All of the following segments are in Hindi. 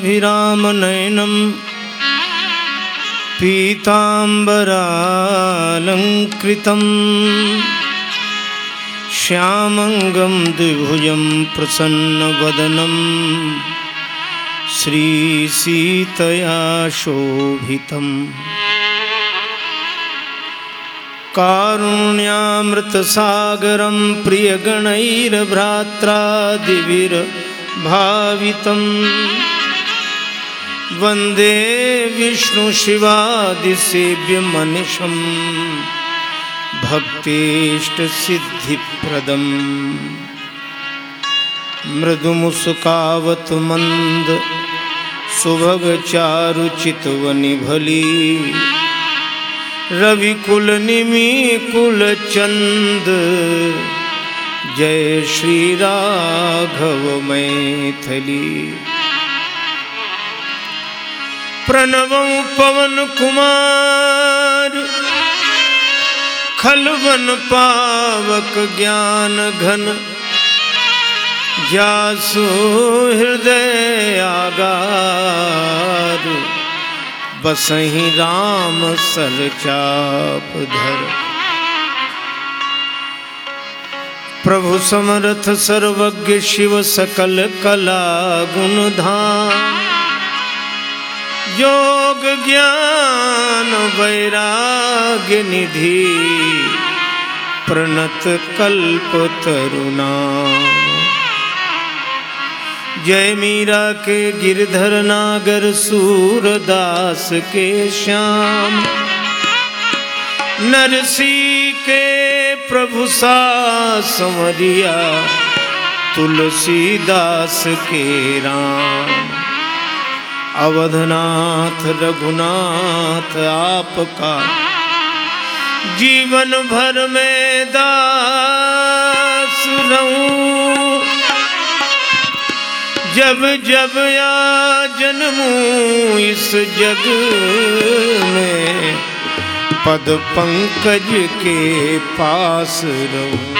रक्ताम्भोजदलाभिरामनयनं पीताम्बरालङ्कृतं श्यामङ्गं द्विभुजं प्रसन्नवदनं श्रीसीतया शोभितम् कारुण्यामृतसागरं प्रियगणैर्भ्रात्रादिविर भावितं वंदे विष्णुशिवादिसेव्यमनिशं भक्तेष्टसिद्धिप्रदम्। मृदुमुसुकावतु मन्द सुभगचारुचितवनिभली। रविकुलनिमिकुलचन्द जय श्री राघव मैथिली प्रणव पवन कुमार खलवन पावक ज्ञान घन। जासु हृदय आगार बसही राम सर चाप धर। प्रभु समर्थ सर्वज्ञ शिव सकल कला गुण धाम। योग ज्ञान वैराग्य निधि, प्रणत कल्प तरुणा। जय मीरा के गिरधर नागर, सूरदास के श्याम। नरसी के प्रभु सा तुलसीदास के राम। अवधनाथ रघुनाथ आपका जीवन भर में दास रहूँ। जब जब या जन्मू इस जग में, पद पंकज के पास रहूँ।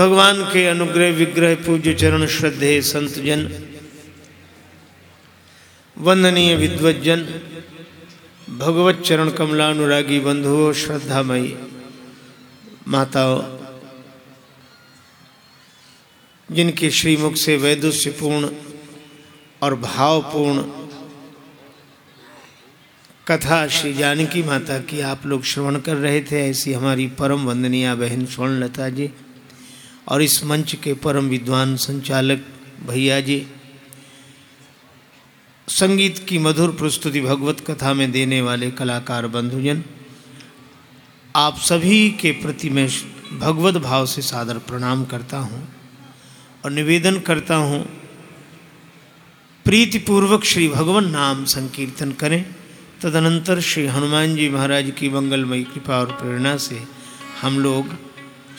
भगवान के अनुग्रह, विग्रह, पूज्य चरण, श्रद्धे, संत जन, वंदनीय विद्वजन भगवत चरण कमलानुरागी बंधुओं श्रद्धामयी माताओं, जिनके श्रीमुख से वैदुष्यपूर्ण और भावपूर्ण कथा श्री जानकी माता की आप लोग श्रवण कर रहे थे, ऐसी हमारी परम वंदनीय बहन स्वर्णलता जी। और इस मंच के परम विद्वान संचालक भैया जी, संगीत की मधुर प्रस्तुति भगवत कथा में देने वाले कलाकार बंधुजन, आप सभी के प्रति मैं भगवत भाव से सादर प्रणाम करता हूँ और निवेदन करता हूँ, प्रीतिपूर्वक श्री भगवान नाम संकीर्तन करें। तदनंतर श्री हनुमान जी महाराज की मंगलमयी कृपा और प्रेरणा से हम लोग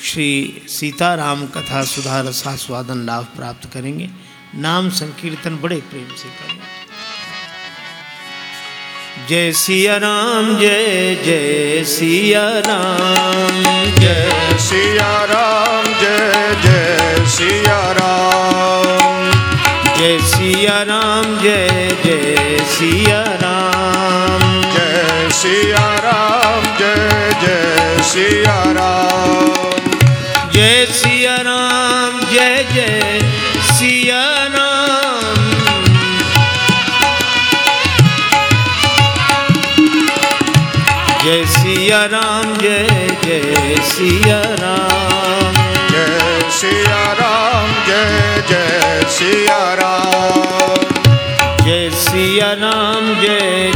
श्री सीताराम कथा सुधार रसास्वादन लाभ प्राप्त करेंगे। नाम संकीर्तन बड़े प्रेम से करें जय सिया राम जय जय सिया राम जय सिया राम जय जय सिया राम। जय सिया राम जय जय सिया राम। जय सिया राम जय जय Siya Ram. ke siyanam. Jai Siya Ram, Jai Jai Siya Ram Jai Siya Ram, Jai Jai Siya Ram Jai Siya Ram, Jai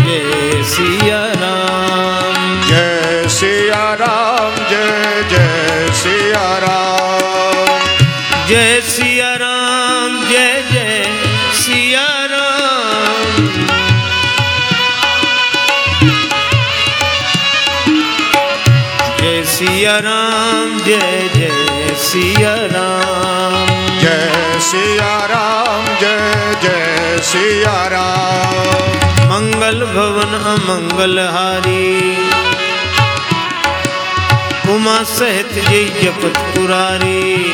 Jai Siya Ram Jai Siya Ram, जय सिया राम जय जय सिया राम। जय सिया राम जय जय सिया राम। जय सिया राम जय जय सिया राम। मंगल भवन अमंगल हारी। उमा सहित जय जपत पुरारी।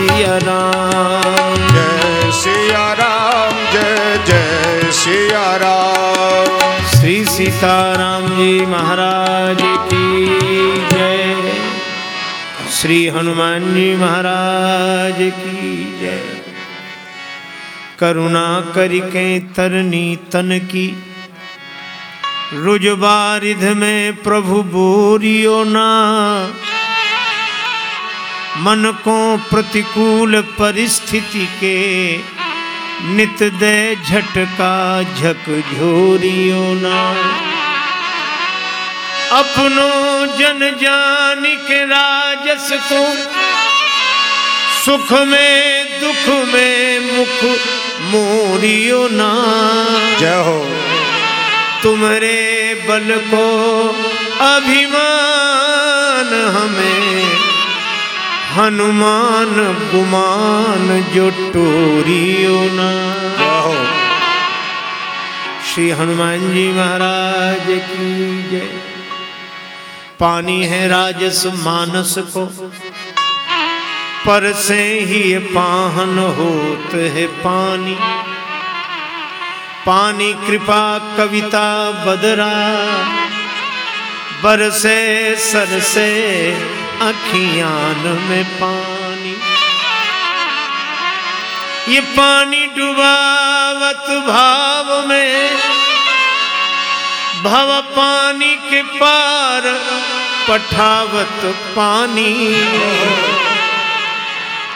सिया राम। जय सिया राम जय जय सिया राम। श्री सीताराम जी महाराज की जय। श्री हनुमान जी महाराज की जय। करुणा करिके तरनी तन की। रुजबारिध में प्रभु बोरियो ना। मन को प्रतिकूल परिस्थिति के नित दे झटका झक झोरियो ना। अपनो जन जान के राजस को सुख में दुख में मुख मोरियो ना। जय हो। तुम्हारे बल को अभिमान हमें हनुमान गुमान जो टोरियो ना। श्री हनुमान जी महाराज की जय। पानी है राजस मानस को। पर से ही पाहन होत है पानी। पानी कृपा कविता बदरा। बरसे सर से अखियान में पानी। ये पानी डुबावत भाव में, भव पानी के पार पठावत पानी।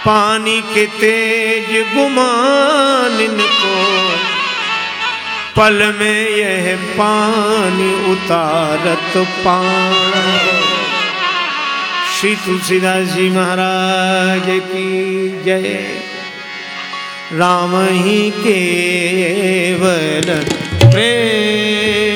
पानी के तेज गुमान इनको, पल में यह पानी उतारत पानी। श्री तुलसीदास जी महाराज की जय। राम ही केवल प्रेम।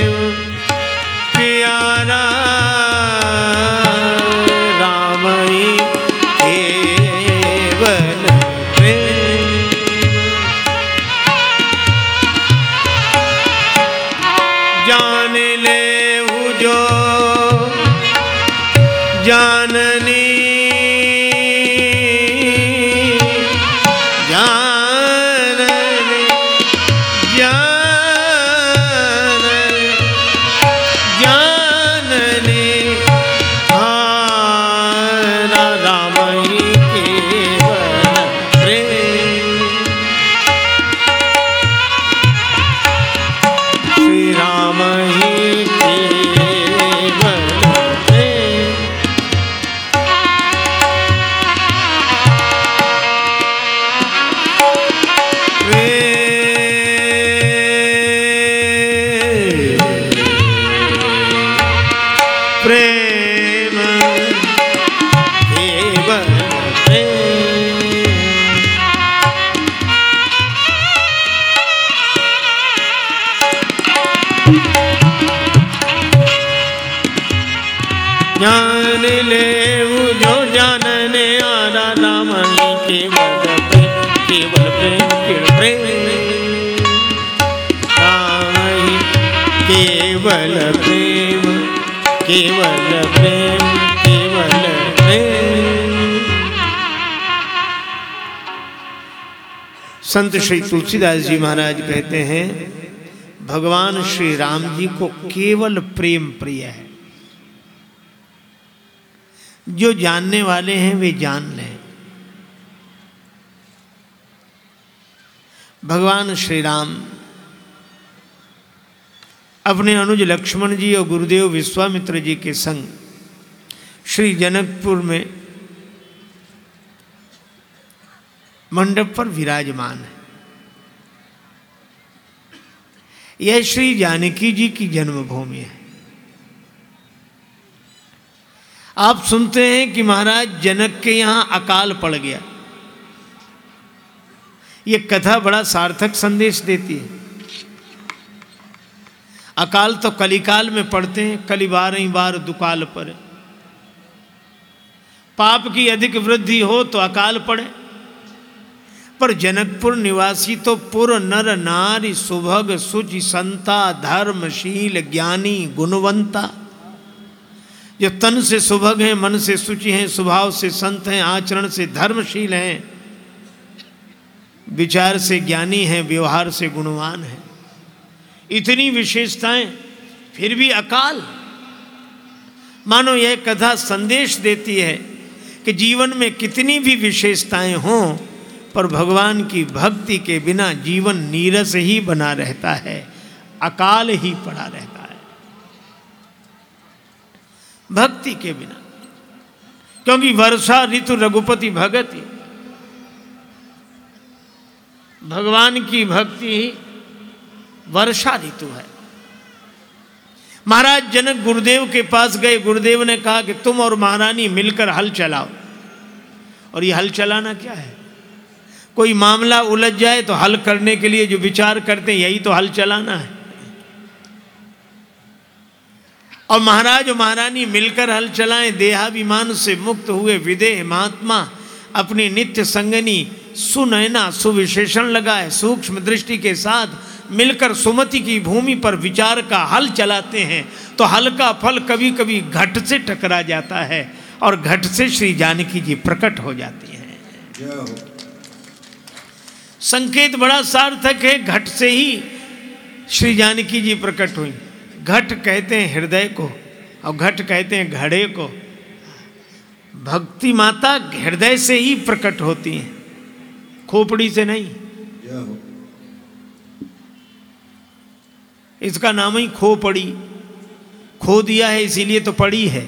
संत श्री तुलसीदास जी। महाराज कहते हैं भगवान श्री राम जी को केवल प्रेम प्रिय है। जो जानने वाले हैं वे जान लें। भगवान श्री राम अपने अनुज लक्ष्मण जी और गुरुदेव विश्वामित्र जी के संग श्री जनकपुर में मंडप पर विराजमान है। यह श्री जानकी जी की जन्मभूमि है। आप सुनते हैं कि महाराज जनक के यहाँ अकाल पड़ गया। यह कथा बड़ा सार्थक संदेश देती है। अकाल तो कलिकाल में पड़ते हैं, कली बार ही बार दुकाल पर पाप की अधिक वृद्धि हो तो अकाल पड़े। पर जनकपुर निवासी तो पुर नर नारी सुभग सुचि संता धर्मशील ज्ञानी गुणवंता। जो तन से सुभग हैं, मन से सुचि हैं, स्वभाव से संत हैं, आचरण से धर्मशील हैं, विचार से ज्ञानी हैं, व्यवहार से गुणवान हैं। इतनी विशेषताएँ फिर भी अकाल। मानो यह कथा संदेश देती है कि जीवन में कितनी भी विशेषताएँ हों पर भगवान की भक्ति के बिना जीवन नीरस ही बना रहता है, अकाल ही पड़ा रहता है। भक्ति के बिना। क्योंकि वर्षा ऋतु रघुपति भगति भगवान की भक्ति ही वर्षा ऋतु है। महाराज जनक गुरुदेव के पास गए, गुरुदेव ने कहा कि तुम और महारानी मिलकर हल चलाओ। और ये हल चलाना क्या है? कोई मामला उलझ जाए तो हल करने के लिए जो विचार करते हैं, यही तो हल चलाना है। और महाराज महारानी मिलकर हल चलाएँ, देहाभिमान से मुक्त हुए विदेह महात्मा अपनी नित्य संगनी सुनैना सुविशेषण लगाए, सूक्ष्म दृष्टि के साथ मिलकर सुमति की भूमि पर विचार का हल चलाते हैं तो हल का फल कभी कभी घट से टकरा जाता है और घट से श्री जानकी जी प्रकट हो जाती हैं। संकेत बड़ा सार्थक है घट से ही श्री जानकी जी प्रकट हुई। घट कहते हैं हृदय को और घट कहते हैं घड़े को। भक्ति माता हृदय से ही प्रकट होती हैं। खोपड़ी से नहीं। इसका नाम ही खो पड़ी खो दिया है इसीलिए तो पड़ी है।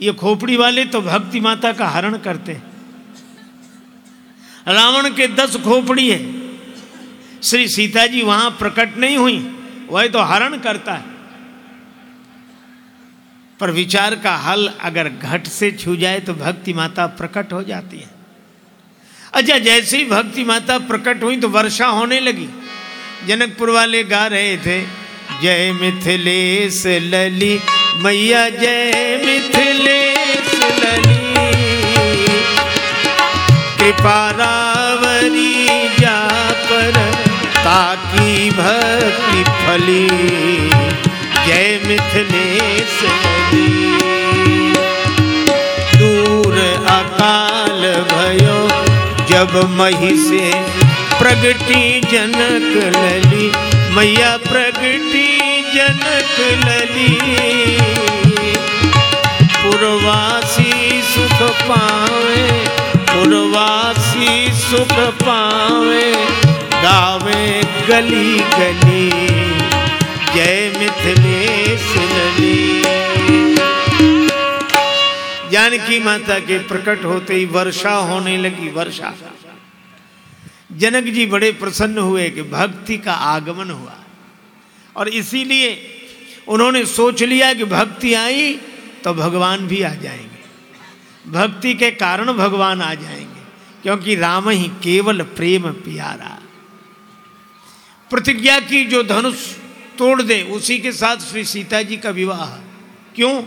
ये खोपड़ी वाले तो भक्ति माता का हरण करते हैं। रावण के दस खोपड़ी है। श्री सीता जी वहाँ प्रकट नहीं हुई, वह तो हरण करता है। पर विचार का हल अगर घट से छू जाए तो भक्ति माता प्रकट हो जाती है। अच्छा जैसे ही भक्ति माता प्रकट हुई तो वर्षा होने लगी। जनकपुर वाले गा रहे थे, जय मिथिलेश लली, मैया जय मिथिलेश लली। कृपा रावरी जा पर ताकि भक्ति फली। जय मिथिलेश दूर अकाल भयो, जब मही से प्रगति जनक लली। मैया प्रगति जनक लली। पुरवासी सुख पावे पुरवासी सुख पावे, गावे गली गली। जय मिथिलेश जानकी माता के प्रकट होते ही वर्षा होने लगी, वर्षा। जनक जी बड़े प्रसन्न हुए कि भक्ति का आगमन हुआ। और इसीलिए उन्होंने सोच लिया कि भक्ति आई तो भगवान भी आ जाएँगे। भक्ति के कारण भगवान आ जाएँगे, क्योंकि राम ही केवल प्रेम प्यारा। प्रतिज्ञा की जो धनुष तोड़ दे, उसी के साथ श्री सीता जी का विवाह। क्यों?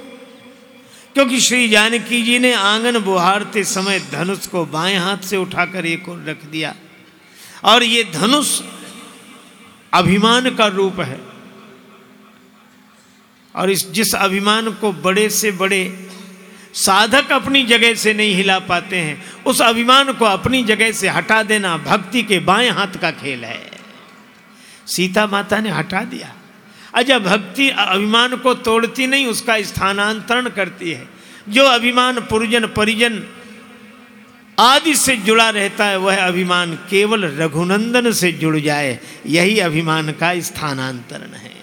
क्योंकि श्री जानकी जी ने आँगन बुहारते समय धनुष को बाएँ हाथ से उठाकर एक और रख दिया। और ये धनुष अभिमान का रूप है। और इस जिस अभिमान को बड़े से बड़े साधक अपनी जगह से नहीं हिला पाते हैं। उस अभिमान को अपनी जगह से हटा देना भक्ति के बाएँ हाथ का खेल है। सीता माता ने हटा दिया। अजय भक्ति अभिमान को तोड़ती नहीं उसका स्थानांतरण करती है। जो अभिमान पुरजन परिजन आदि से जुड़ा रहता है वह अभिमान केवल रघुनंदन से जुड़ जाए। यही अभिमान का स्थानांतरण है।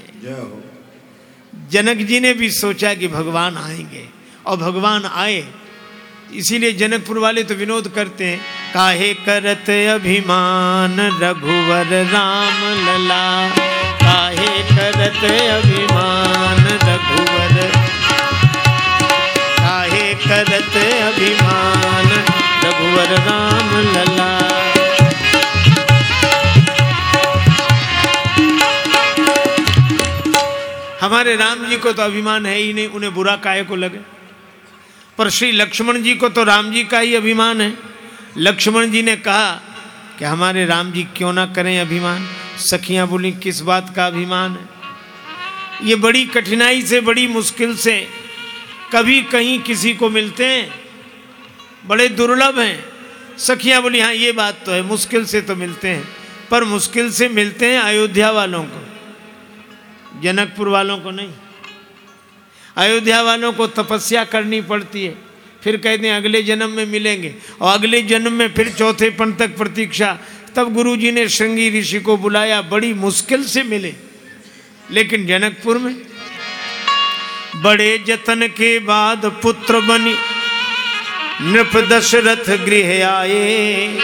जनक जी ने भी सोचा कि भगवान आएँगे। और भगवान आए। इसीलिए जनकपुर वाले तो विनोद करते हैं, काहे करत अभिमान रघुवर राम लला? काहे करत अभिमान रघुवर? काहे करत अभिमान रघुवर राम लला? हमारे राम जी को तो अभिमान है ही नहीं, उन्हें बुरा काय को लगे? पर श्री लक्ष्मण जी को तो राम जी का ही अभिमान है। लक्ष्मण जी ने कहा कि हमारे राम जी क्यों ना करें अभिमान? सखियाँ बोली, किस बात का अभिमान है? ये बड़ी कठिनाई से, बड़ी मुश्किल से कभी कहीं किसी को मिलते हैं। बड़े दुर्लभ हैं। सखियाँ बोली हाँ ये बात तो है, मुश्किल से तो मिलते हैं। पर मुश्किल से मिलते हैं अयोध्या वालों को, जनकपुर वालों को नहीं। अयोध्या वालों को तपस्या करनी पड़ती है। फिर कहते हैं, अगले जन्म में मिलेंगे। और अगले जन्म में फिर चौथे पन तक प्रतीक्षा। तब गुरु जी ने श्रृंगी ऋषि को बुलाया, बड़ी मुश्किल से मिले। लेकिन जनकपुर में बड़े जतन के बाद पुत्र बनी। नृप दशरथ गृह आए।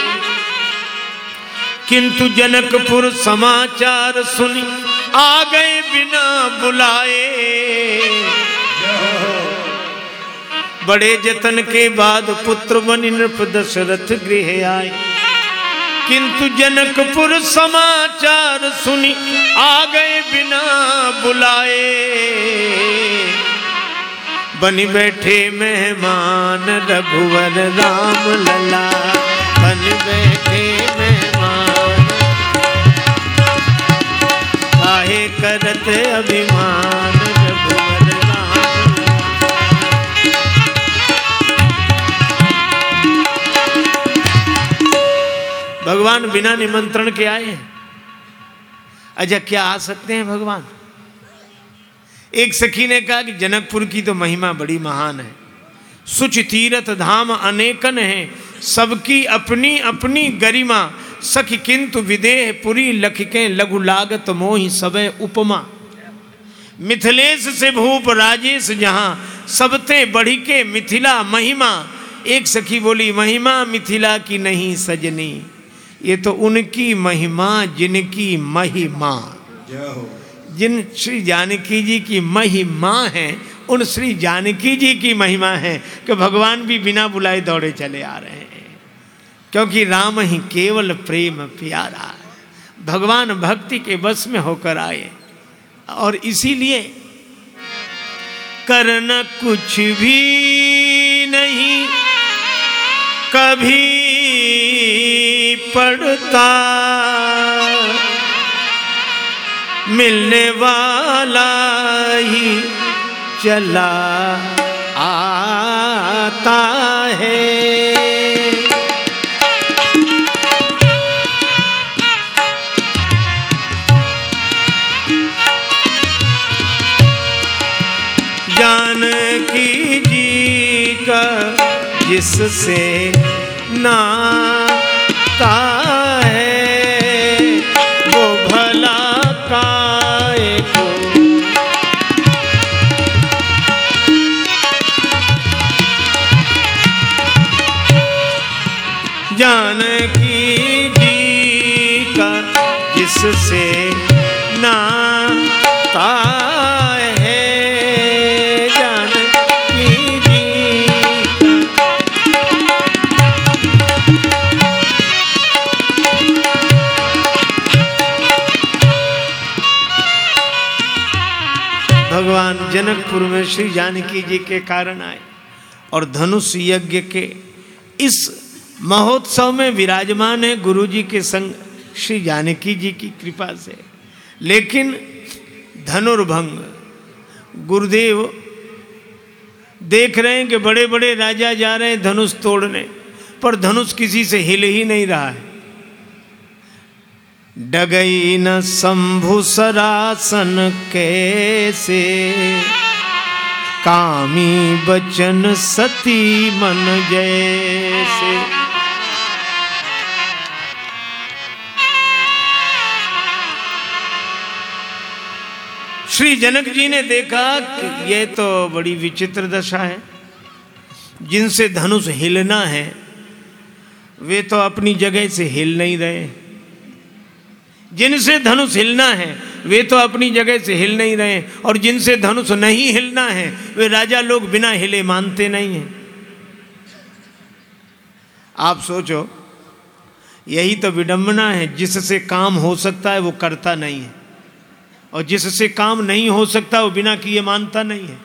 किंतु जनकपुर समाचार सुनी, आ गए बिना बुलाए। बड़े जतन के बाद पुत्र बनी नृप दशरथ गृह आए। किंतु जनकपुर समाचार सुनी, आ गए बिना बुलाए। बनी बैठे मेहमान रघुवर राम लला। बन बैठे मेहमान। काहे करत अभिमान? भगवान बिना निमंत्रण के आए हैं। अच्छा क्या आ सकते हैं भगवान? एक सखी ने कहा कि जनकपुर की तो महिमा बड़ी महान है। सुच तीरथ धाम अनेकन है। सबकी अपनी अपनी गरिमा। सख किंतु विदेह पुरी लखिके, लघु लागत मोहि सबे उपमा। मिथिलेश से भूप राजेश जहाँ सबते बढ़ी के मिथिला महिमा। एक सखी बोली, महिमा मिथिला की नहीं सजनी। ये तो उनकी महिमा जिनकी महिमा। जिन श्री जानकी जी की महिमा है उन श्री जानकी जी की महिमा है कि भगवान भी बिना बुलाए दौड़े चले आ रहे हैं। क्योंकि राम ही केवल प्रेम प्यारा है। भगवान भक्ति के बस में होकर आए। और इसीलिए करना कुछ भी नहीं। कभी पड़ता। मिलने वाला ही चला आता है। जिससे नाता भला काय को जानकी जी का जिससे जनकपुर में श्री जानकी जी के कारण आए और धनुष यज्ञ के इस महोत्सव में विराजमान है गुरु जी के संग श्री जानकी जी की कृपा से। लेकिन धनुर्भंग, गुरुदेव देख रहे हैं कि बड़े बड़े राजा जा रहे हैं धनुष तोड़ने, पर धनुष किसी से हिल ही नहीं रहा है। डगई न शंभु सरासन कैसे? कामी बचन सती मन जैसे। श्री जनक जी ने देखा कि यह तो बड़ी विचित्र दशा है। जिनसे धनुष हिलना है, वे तो अपनी जगह से हिल नहीं रहे। जिनसे धनुष हिलना है, वे तो अपनी जगह से हिल नहीं रहे और जिनसे धनुष नहीं हिलना है, वे राजा लोग बिना हिले मानते नहीं हैं। आप सोचो, यही तो विडंबना है, जिससे काम हो सकता है वो करता नहीं है। और जिससे काम नहीं हो सकता, वो बिना किए मानता नहीं है।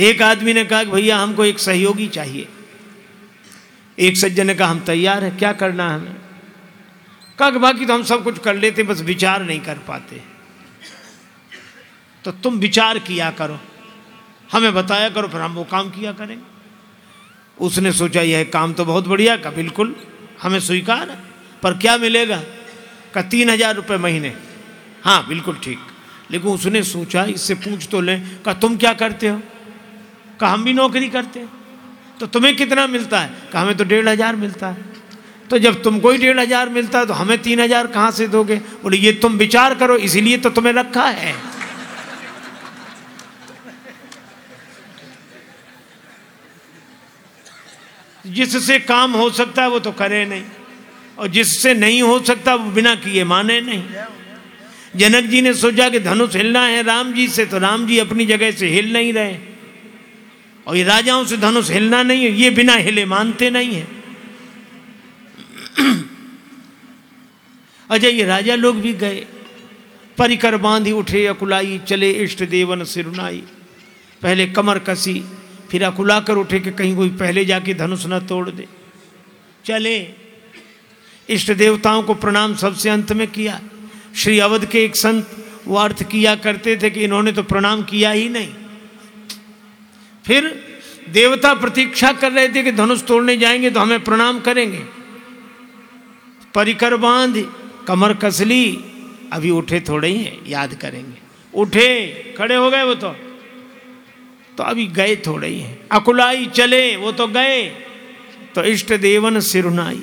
एक आदमी ने कहा कि भैया, हमको एक सहयोगी चाहिए। एक सज्जन ने कहा, हम तैयार हैं, क्या करना है हमें? कहा कि, बाकी तो हम सब कुछ कर लेते बस विचार नहीं कर पाते तो तुम विचार किया करो, हमें बताया करो, फिर हम वो काम किया करेंगे। उसने सोचा, यह काम तो बहुत बढ़िया का बिल्कुल, हमें स्वीकार पर क्या मिलेगा? का तीन हज़ार रुपये महीने। हाँ बिल्कुल ठीक। लेकिन उसने सोचा, इससे पूछ तो लें। का तुम क्या करते हो? का हम भी नौकरी करते हैं। तो तुम्हें कितना मिलता है? का हमें तो डेढ़ हज़ार मिलता है। तो जब तुमको ही डेढ़ हज़ार मिलता है तो हमें तीन हज़ार कहाँ से दोगे? बोले, ये तुम विचार करो, इसीलिए तो तुम्हें रखा है। जिससे काम हो सकता है, वो तो करे नहीं। और जिससे नहीं हो सकता, वो बिना किए माने नहीं। जनक जी ने सोचा कि धनुष हिलना है राम जी से तो राम जी अपनी जगह से हिल नहीं रहे। और ये राजाओं से धनुष हिलना नहीं है, ये बिना हिले मानते नहीं है। अजय ये राजा लोग भी गए, परिकर बांधी, उठे, अकुलाई, चले इष्ट देवन सिरुनाई। पहले कमर कसी, फिर अकुला कर उठे कि कहीं कोई पहले जाके धनुष न तोड़ दे। चले, इष्ट देवताओं को प्रणाम सबसे अंत में किया। श्री अवध के एक संत वो अर्थ किया करते थे कि इन्होंने तो प्रणाम किया ही नहीं। फिर देवता प्रतीक्षा कर रहे थे कि धनुष तोड़ने जाएँगे तो हमें प्रणाम करेंगे। परिकर बाँध, कमर कसली, अभी उठे थोड़े ही हैं, याद करेंगे। उठे, खड़े हो गए वो तो। तो अभी गए थोड़े ही हैं। अकुलाई चले, वो तो गए। तो इष्ट देवन सिरुनाई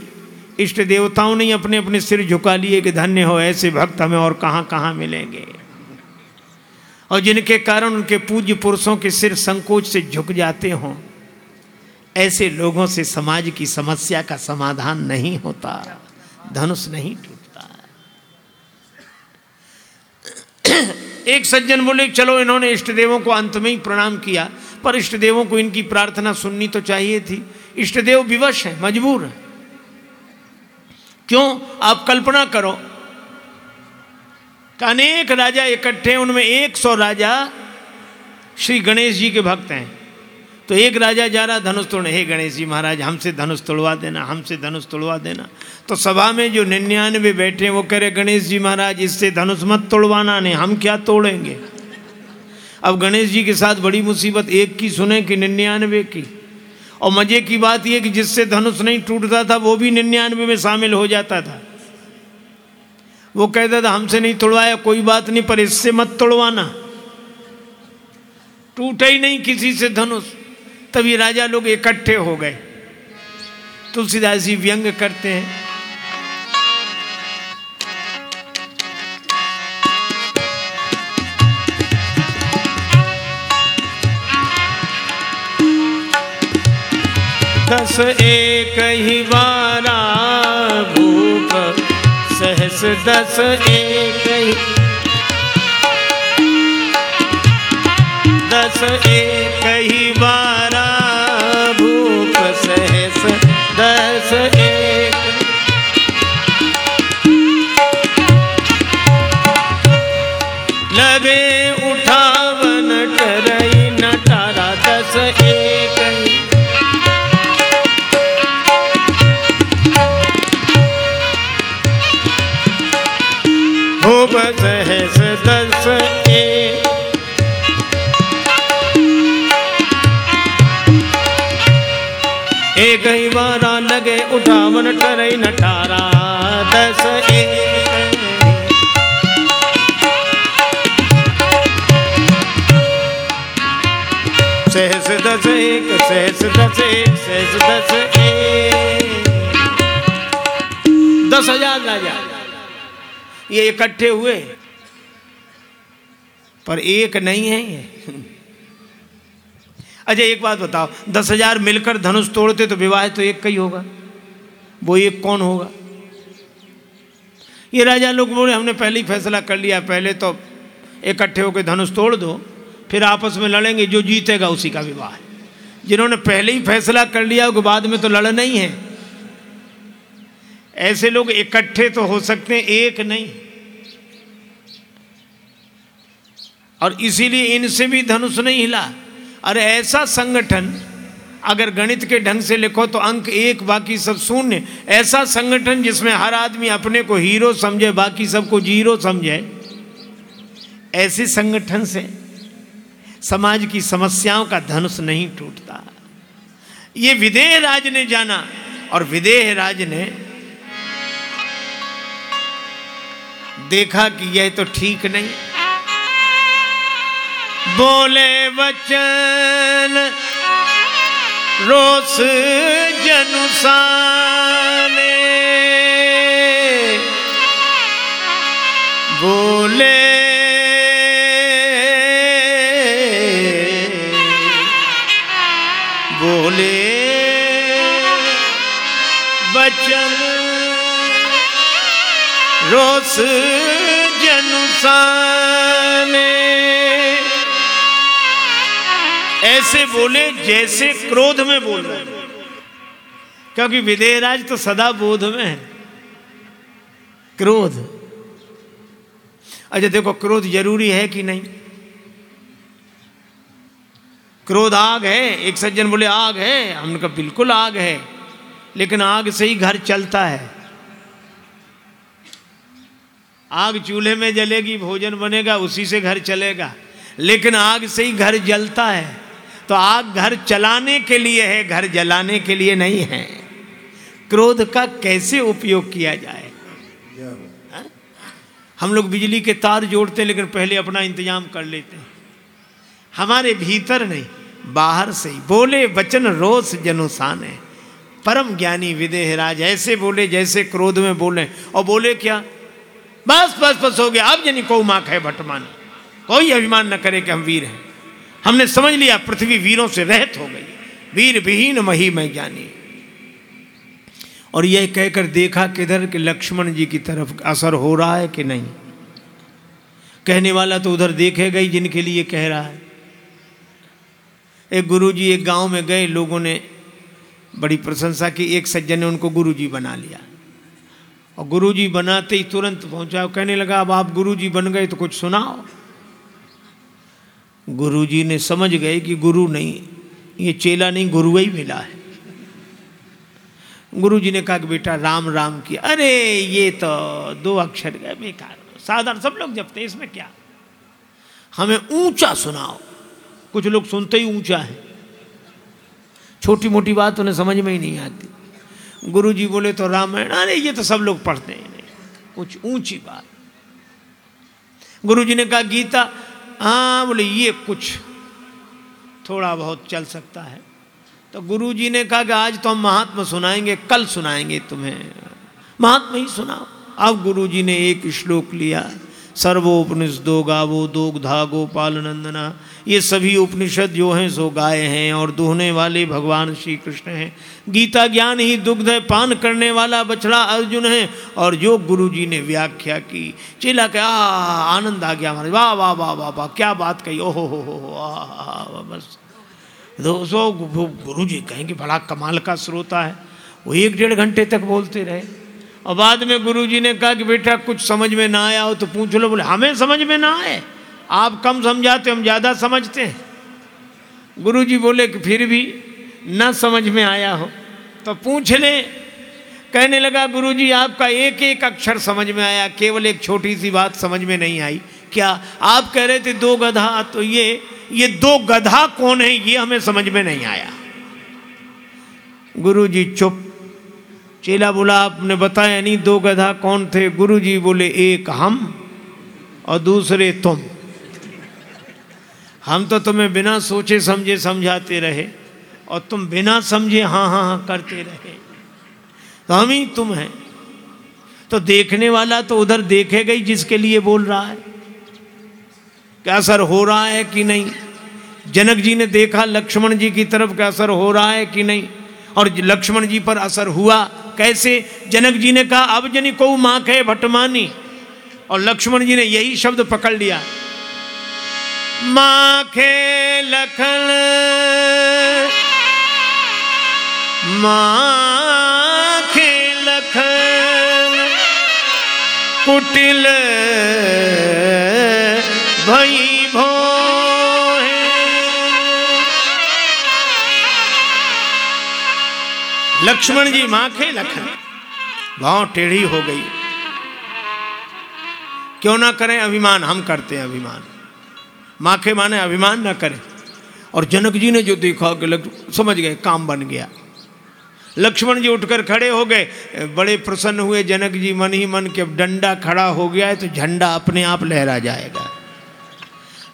इष्ट देवताओं ने अपने अपने सिर झुका लिए कि धन्य हो, ऐसे भक्त हमें और कहाँ कहाँ मिलेंगे। और जिनके कारण उनके पूज्य पुरुषों के सिर संकोच से झुक जाते हों, ऐसे लोगों से समाज की समस्या का समाधान नहीं होता, धनुष नहीं टूटता। एक सज्जन बोले, चलो इन्होंने इष्ट देवों को अंत में ही प्रणाम किया, पर इष्ट देवों को इनकी प्रार्थना सुननी तो चाहिए थी। इष्ट देव विवश है, मजबूर है। क्यों? आप कल्पना करो अनेक राजा इकट्ठे उनमें एक सौ राजा श्री गणेश जी के भक्त हैं। तो एक राजा जा रहा, धनुष तोड़ने, हे गणेश जी महाराज, हमसे धनुष तोड़वा देना, हमसे धनुष तोड़वा देना। तो सभा में जो निन्यानवे बैठे वो कह रहे, गणेश जी महाराज, इससे धनुष मत तोड़वाना, नहीं, हम क्या तोड़ेंगे? अब गणेश जी के साथ बड़ी मुसीबत, एक की सुने कि निन्यानवे की। और मज़े की बात यह कि जिससे धनुष नहीं टूटता था, वो भी निन्यानवे में शामिल हो जाता था। वो कहता था, हमसे नहीं तोड़वाया, कोई बात नहीं, पर इससे मत तोड़वाना। टूटा ही नहीं किसी से धनुष। तभी राजा लोग इकट्ठे हो गए। तुलसीदास जी व्यंग करते हैं। दस एक ही बारा सहस दस एक दस एक ही बारा। सहस दस ए। एक कई बारा लगे उठावन टरई दस ए। सहस दस एक सहस दस एक सहस दस ए। दस हज़ार राजा ये इकट्ठे हुए। पर एक नहीं है ये। अच्छा एक बात बताओ, दस हज़ार मिलकर धनुष तोड़ते तो विवाह तो एक का ही होगा। वो एक कौन होगा? ये राजा लोग बोले, हमने पहले ही फैसला कर लिया, पहले तो इकट्ठे होकर धनुष तोड़ दो, फिर आपस में लड़ेंगे, जो जीतेगा उसी का विवाह जिन्होंने पहले ही फैसला कर लिया, उसके बाद में तो लड़ना ही है। ऐसे लोग इकट्ठे तो हो सकते हैं, एक नहीं। और इसीलिए इनसे भी धनुष नहीं हिला। और ऐसा संगठन अगर गणित के ढंग से लिखो तो अंक एक, बाकी सब शून्य। ऐसा संगठन जिसमें हर आदमी अपने को हीरो समझे, बाकी सबको ज़ीरो समझे, ऐसे संगठन से समाज की समस्याओं का धनुष नहीं टूटता। ये विदेह राज ने जाना और विदेह राज ने देखा कि यह तो ठीक नहीं। बोले वचन रोस जनुसाने बोले बोले बचन रोस जनुसाने ऐसे बोले जैसे क्रोध में बोल रहे हैं। क्योंकि विदेहराज तो सदा बोध में है। क्रोध। अच्छा देखो, क्रोध ज़रूरी है कि नहीं? क्रोध आग है, एक सज्जन बोले, आग है। हमने कहा, बिल्कुल आग है। लेकिन आग से ही घर चलता है। आग चूल्हे में जलेगी, भोजन बनेगा, उसी से घर चलेगा। लेकिन आग से ही घर जलता है। तो आग घर चलाने के लिए है, घर जलाने के लिए नहीं है। क्रोध का कैसे उपयोग किया जाए? हम लोग बिजली के तार जोड़ते हैं, लेकिन पहले अपना इंतज़ाम कर लेते हैं। हमारे भीतर नहीं, बाहर से ही। बोले, वचन रोष जनुसान है परम ज्ञानी विदेहराज ऐसे बोले जैसे क्रोध में बोले। और बोले क्या? बस बस बस, हो गया। अब जनी को माख है भटमान कोई अभिमान न करे कि हम वीर हैं। हमने समझ लिया, पृथ्वी वीरों से रहत हो गई। वीर विहीन मही में ज्ञानी। और यह कहकर देखा किधर कि लक्ष्मण जी की तरफ़ असर हो रहा है कि नहीं। कहने वाला तो उधर देखेगा ही जिनके लिए कह रहा है। एक गुरुजी एक गाँव में गए, लोगों ने बड़ी प्रशंसा की। एक सज्जन ने उनको गुरुजी बना लिया। और गुरुजी बनाते ही तुरंत पहुँचा कहने लगा, अब आप गुरुजी बन गए तो कुछ सुनाओ। गुरुजी ने समझ गए कि गुरु नहीं, ये चेला नहीं, गुरु ही मिला है। गुरुजी ने कहा कि, बेटा, राम राम किया अरे, ये तो दो अक्षर गए, बेकार। साधारण सब लोग जपते इसमें क्या? हमें ऊँचा सुनाओ। कुछ लोग सुनते ही ऊँचा है। छोटी मोटी बात उन्हें समझ में ही नहीं आती। गुरु जी बोले तो रामायण, अरे ये तो सब लोग पढ़ते हैं। कुछ ऊँची बात। गुरु जी ने कहा, गीता हाँ बोले, ये कुछ थोड़ा बहुत चल सकता है। तो गुरु जी ने कहा कि आज तो हम महात्मा सुनाएँगे, कल सुनाएँगे तुम्हें। महात्मा ही सुनाओ। अब गुरु जी ने एक श्लोक लिया सर्वोपनिषदो गावो दोग दोग्धा गोपाल नंदना ये सभी उपनिषद जो हैं, सो गाय हैं और दुहने वाले भगवान श्री कृष्ण हैं। गीता ज्ञान ही दुग्ध है, पान करने वाला बछड़ा अर्जुन है और जो गुरु जी ने व्याख्या की चिल्ला के आ, आनंद आ गया हमारे वाह वाह वाह वाह वाह, क्या बात कही, ओहो, हो हो हो बस। दोस्तों गुरु जी कहेंगे, बड़ा कमाल का श्रोता है। वो एक डेढ़ घंटे तक बोलते रहे। और बाद में गुरु जी ने कहा कि बेटा, कुछ समझ में ना आया हो तो पूछ लो। बोले, हमें समझ में ना आए। आप कम समझाते, हम ज़्यादा समझते हैं। गुरु बोले कि फिर भी न समझ में आया हो तो पूछ ले। कहने लगा गुरु जी आपका एक एक अक्षर समझ में आया, केवल एक छोटी सी बात समझ में नहीं आई। क्या आप कह रहे थे दो गधा? तो ये ये दो गधा कौन है? ये हमें समझ में नहीं आया। गुरु जी चुप चेला बोला, आपने बताया नहीं, दो गधा कौन थे? गुरु जी बोले, एक हम और दूसरे तुम। हम तो तुम्हें बिना सोचे, समझे, समझाते रहे और तुम बिना समझे हाँ हाँ हाँ करते रहे। तो हम ही तुम हैं। तो देखने वाला तो उधर देखेगा ही जिसके लिए बोल रहा है। क्या असर हो रहा है कि नहीं? जनक जी ने देखा, लक्ष्मण जी की तरफ़ क्या असर हो रहा है कि नहीं? और लक्ष्मण जी पर असर हुआ कैसे? जनक जी ने कहा, अब जनी को माँ कहे भटमानी। और लक्ष्मण जी ने यही शब्द पकड़ लिया। माखे लखन माखे लखन कुटिल लक्ष्मण जी माँ माखे लखन। भाव टेढ़ी हो गई। क्यों ना करें अभिमान? हम करते हैं अभिमान। माखे माने अभिमान ना करें। और जनक जी ने जो देखा कि समझ गए, काम बन गया। लक्ष्मण जी उठकर खड़े हो गए। बड़े प्रसन्न हुए। जनक जी मन ही मन के डंडा खड़ा हो गया है तो झंडा अपने आप लहरा जाएगा।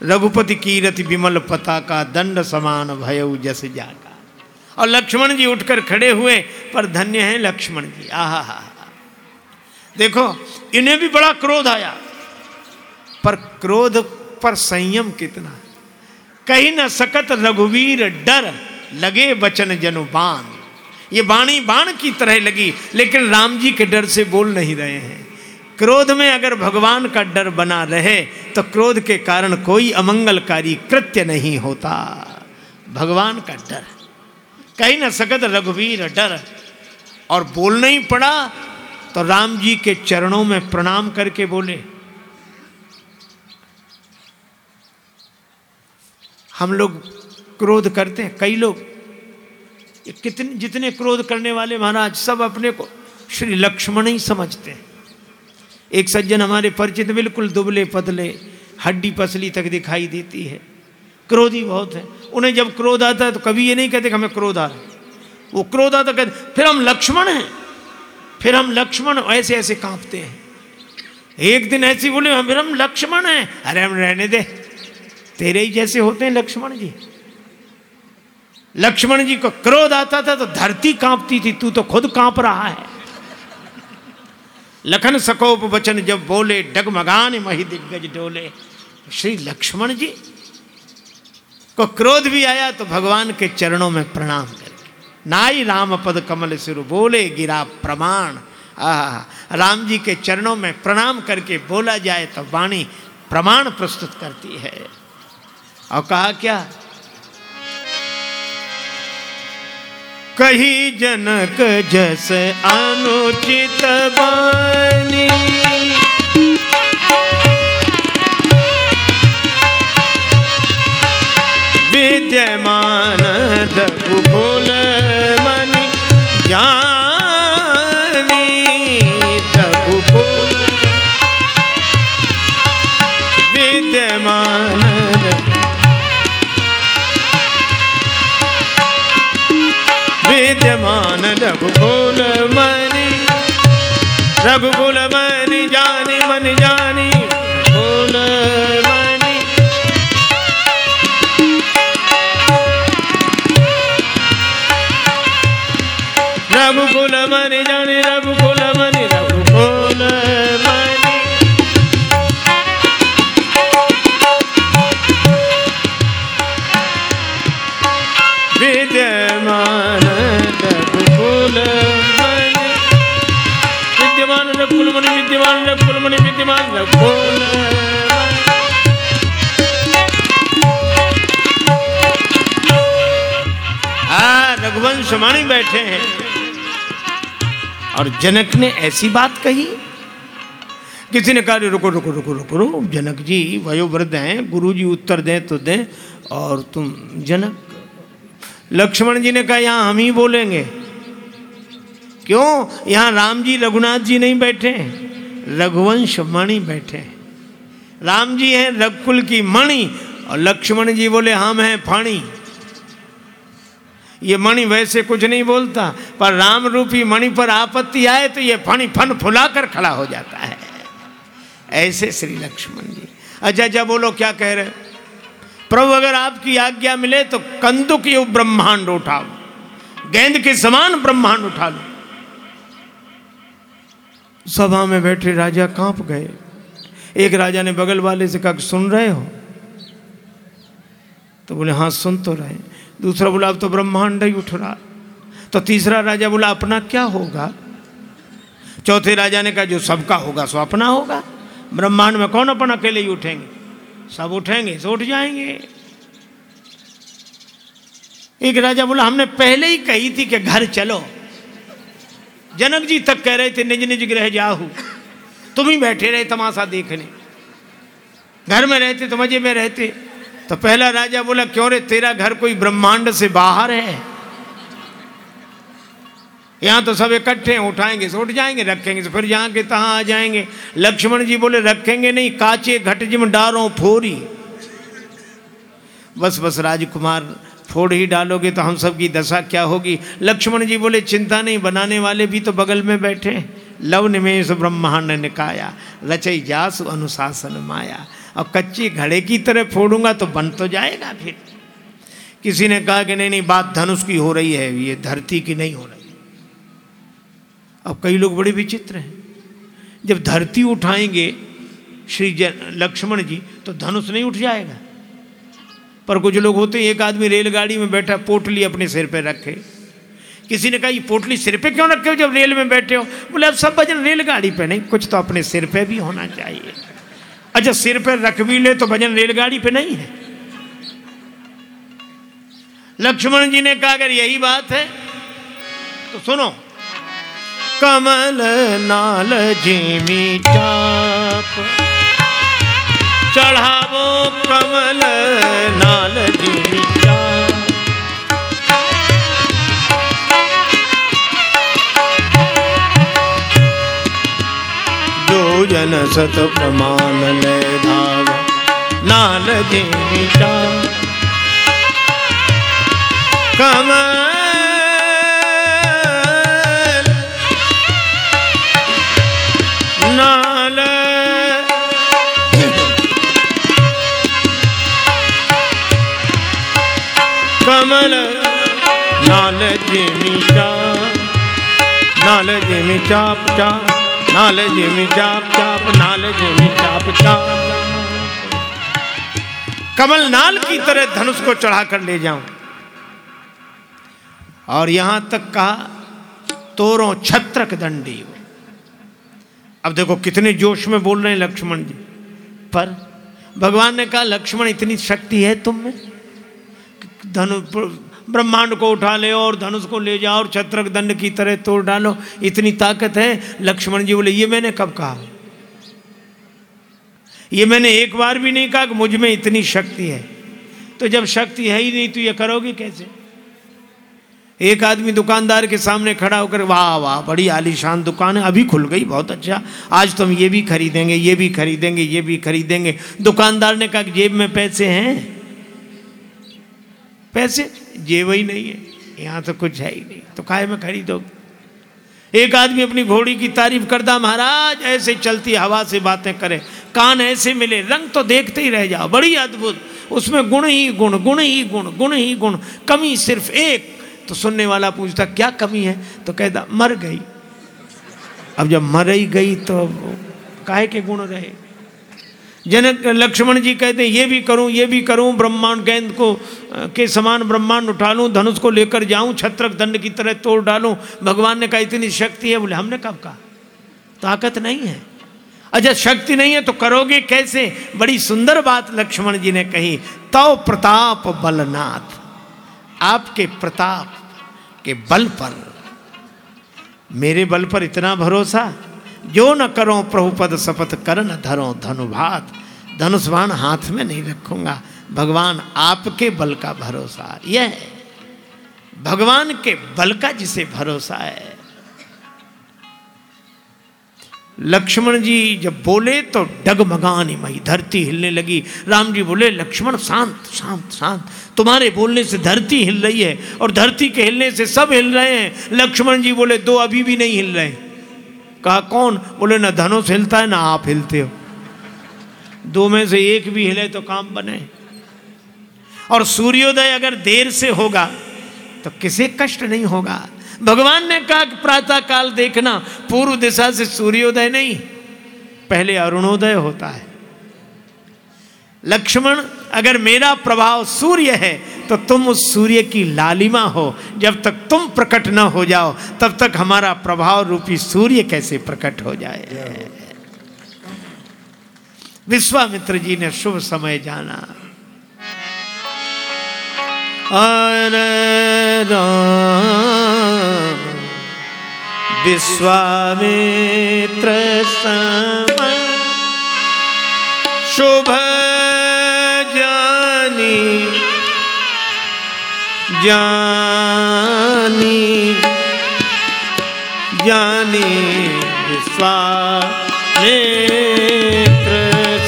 रघुपति कीरति विमल पता का दंड समान भय जस जाका और लक्ष्मण जी उठकर खड़े हुए, पर धन्य है लक्ष्मण जी। आहा देखो, इन्हें भी बड़ा क्रोध आया। पर क्रोध पर संयम कितना? कहीं न सकत रघुवीर डर, लगे बचन जनु बाण। ये बाणी बाण की तरह लगी, लेकिन राम जी के डर से बोल नहीं रहे हैं। क्रोध में अगर भगवान का डर बना रहे तो क्रोध के कारण कोई अमंगलकारी कृत्य नहीं होता। भगवान का डर। कहीं न सकत रघुवीर डर। और बोलना ही पड़ा तो राम जी के चरणों में प्रणाम करके बोले, हम लोग क्रोध करते हैं, कई लोग। कितने, जितने क्रोध करने वाले महाराज, सब अपने को श्री लक्ष्मण ही समझते हैं। एक सज्जन हमारे परिचित बिल्कुल दुबले पतले, हड्डी पसली तक दिखाई देती है। क्रोधी बहुत है। उन्हें जब क्रोध आता है तो कभी ये नहीं कहते कि हमें क्रोध आ रहा है। वो क्रोध आता कहते फिर हम लक्ष्मण हैं। फिर हम लक्ष्मण ऐसे ऐसे कांपते हैं। एक दिन ऐसी बोले फिर हम लक्ष्मण हैं। अरे, हम रहने दे। तेरे ही जैसे होते हैं लक्ष्मण जी। लक्ष्मण जी को क्रोध आता था तो धरती कांपती थी, तू तो खुद काँप रहा है। लखन सकोप वचन जब बोले, डगमगान मही दिग्गज डोले। श्री लक्ष्मण जी को क्रोध भी आया तो भगवान के चरणों में प्रणाम करके नाई राम पद कमल सिर बोले, गिरा प्रमाण। आह, राम जी के चरणों में प्रणाम करके बोला जाए तो वाणी प्रमाण प्रस्तुत करती है। और कहा क्या? कही जनक जस अनुचित बानी विद्यमान रघुकुल मणि जानी रघुकुल विद्यमान विद्यमान रघुकुल मणि रघुकुल रघुवंश बैठे हैं। और जनक ने ऐसी बात कही? किसी ने कहा रुको रुको रुको रुको रुको, जनक जी, वयोवृद्ध हैं गुरु जी उत्तर दें तो दें, और तुम जनक। लक्ष्मण जी ने कहा, यहाँ हम ही बोलेंगे। क्यों? यहाँ राम जी, रघुनाथ जी नहीं बैठे हैं, रघुवंश मणि बैठे हैं। राम जी हैं, रघुकुल की मणि। और लक्ष्मण जी बोले, हम हैं फाणी। ये मणि वैसे कुछ नहीं बोलता, पर राम रूपी मणि पर आपत्ति आए तो ये फणी फन फुलाकर खड़ा हो जाता है। ऐसे श्री लक्ष्मण जी। अच्छा अच्छा बोलो, क्या कह रहे प्रभु, अगर आपकी आज्ञा मिले तो कंदुक ये ब्रह्मांड उठाओ। गेंद के समान ब्रह्मांड उठा लो। सभा में बैठे राजा काँप गए। एक राजा ने बगल वाले से कहा, सुन रहे हो? तो बोले हाँ सुन तो रहे दूसरा बोला, अब तो ब्रह्मांड ही उठ रहा तो तीसरा राजा बोला, अपना क्या होगा? चौथे राजा ने कहा, जो सबका होगा, सो अपना होगा। ब्रह्मांड में कौन अपन अकेले ही उठेंगे? सब उठेंगे, सो उठ जाएँगे। एक राजा बोला, हमने पहले ही कही थी कि घर चलो। जनक जी तक कह रहे थे, निज निज ग्रह जाहू तुम ही बैठे रहे तमाशा देखने। घर में रहते तो मज़े में रहते। तो पहला राजा बोला, क्यों रे, तेरा घर कोई ब्रह्मांड से बाहर है? यहाँ तो सब इकट्ठे उठाएँगे से उठ जाएँगे, रखेंगे तो फिर जहाँ के तहां आ जाएँगे। लक्ष्मण जी बोले, रखेंगे नहीं, काचे घट जिम डारो, फोरी। बस बस, राजकुमार, फोड़ ही डालोगे तो हम सब की दशा क्या होगी? लक्ष्मण जी बोले, चिंता नहीं, बनाने वाले भी तो बगल में बैठे लव निमेश ब्रह्मांड निकाया रचई जासु अनुशासन माया। और कच्ची घड़े की तरह फोड़ूँगा तो बन तो जाएगा फिर। किसी ने कहा कि नहीं नहीं, बात धनुष की हो रही है, ये धरती की नहीं हो रही। अब कई लोग बड़े विचित्र हैं। जब धरती उठाएँगे श्री लक्ष्मण जी तो धनुष नहीं उठ जाएगा। पर कुछ लोग होते हैं, एक आदमी रेलगाड़ी में बैठा, पोटली अपने सिर पे रखे। किसी ने कहा, ये पोटली सिर पे क्यों रखे हो जब रेल में बैठे हो? बोले, अब सब भजन रेलगाड़ी पे नहीं, कुछ तो अपने सिर पे भी होना चाहिए। अच्छा सिर पर रख भी ले तो भजन रेलगाड़ी पे नहीं है। लक्ष्मण जी ने कहा, अगर यही बात है तो सुनो। कमल नाल जीमी चाप, चढ़ावो कमल नाल जो जन सत प्रमाण ले धाव। नाल जीचा कमल। कमल। नाल जिमी चाप नाल जिमी चाप चाप नाल चाप चाप चाप चाप कमल नाल की तरह धनुष को चढ़ाकर ले जाऊँ। और यहाँ तक कहा तोरों छत्रक दंडी अब देखो कितने जोश में बोल रहे हैं लक्ष्मण जी। पर भगवान ने कहा, लक्ष्मण, इतनी शक्ति है तुम में? धनु ब्रह्मांड को उठा ले और धनुष को ले जाओ और छत्रक दंड की तरह तोड़ डालो। इतनी ताकत है? लक्ष्मण जी बोले, ये मैंने कब कहा? ये मैंने एक बार भी नहीं कहा कि मुझमें इतनी शक्ति है। तो जब शक्ति है ही नहीं तो ये करोगे कैसे? एक आदमी दुकानदार के सामने खड़ा होकर, वाह वाह, बड़ी आलीशान दुकान है, अभी खुल गई, बहुत अच्छा। आज तुम ये भी खरीदेंगे, ये भी खरीदेंगे, ये भी खरीदेंगे। दुकानदार ने कहा जेब में पैसे हैं? पैसे? जेब ही नहीं है। यहाँ तो कुछ है ही नहीं। तो काय में खरीदोगे? एक आदमी अपनी घोड़ी की तारीफ़ करता महाराज, ऐसे चलती हवा से बातें करे। कान ऐसे मिले, रंग तो देखते ही रह जाओ। बड़ी अद्भुत। उसमें गुण ही गुण गुण ही गुण गुण ही गुण। कमी सिर्फ़ एक। तो सुनने वाला पूछता, क्या कमी है? तो कहता, मर गई। अब जब मर ही गई तो काहे के गुण रहे? जनक लक्ष्मण जी कहते ये भी करूँ, ये भी करूँ, ब्रह्मांड गेंद को के समान ब्रह्मांड उठा लूँ, धनुष को लेकर जाऊँ, छत्रक दंड की तरह तोड़ डालूं, भगवान ने कहा, इतनी शक्ति है? बोले, हमने कब कहा? ताकत नहीं है। अच्छा शक्ति नहीं है तो करोगे कैसे? बड़ी सुंदर बात लक्ष्मण जी ने कही तो प्रताप बलनाथ, आपके प्रताप के बल पर, मेरे बल पर इतना भरोसा? जो न करो प्रभुपद शपथ कर न धरो धनुभात। धनुष्वान हाथ में नहीं रखूँगा। भगवान आपके बल का भरोसा यह है। भगवान के बल का जिसे भरोसा है। लक्ष्मण जी जब बोले तो डगमगानी मई धरती हिलने लगी। राम जी बोले, लक्ष्मण, शांत शांत शांत। तुम्हारे बोलने से धरती हिल रही है और धरती के हिलने से सब हिल रहे हैं। लक्ष्मण जी बोले, दो अभी भी नहीं हिल रहे कहा, कौन? बोले, ना धनुष हिलता है, ना आप हिलते हो। दो में से एक भी हिले तो काम बने। और सूर्योदय अगर देर से होगा तो किसे कष्ट नहीं होगा। भगवान ने कहा कि प्रातः काल देखना, पूर्व दिशा से सूर्योदय नहीं, पहले अरुणोदय होता है। लक्ष्मण, अगर मेरा प्रभाव सूर्य है तो तुम उस सूर्य की लालिमा हो। जब तक तुम प्रकट न हो जाओ, तब तक हमारा प्रभाव रूपी सूर्य कैसे प्रकट हो जाए? विश्वामित्र जी ने शुभ समय जाना। अरे विश्वामित्र समय शुभ जानी जानी जानी विश्वामित्र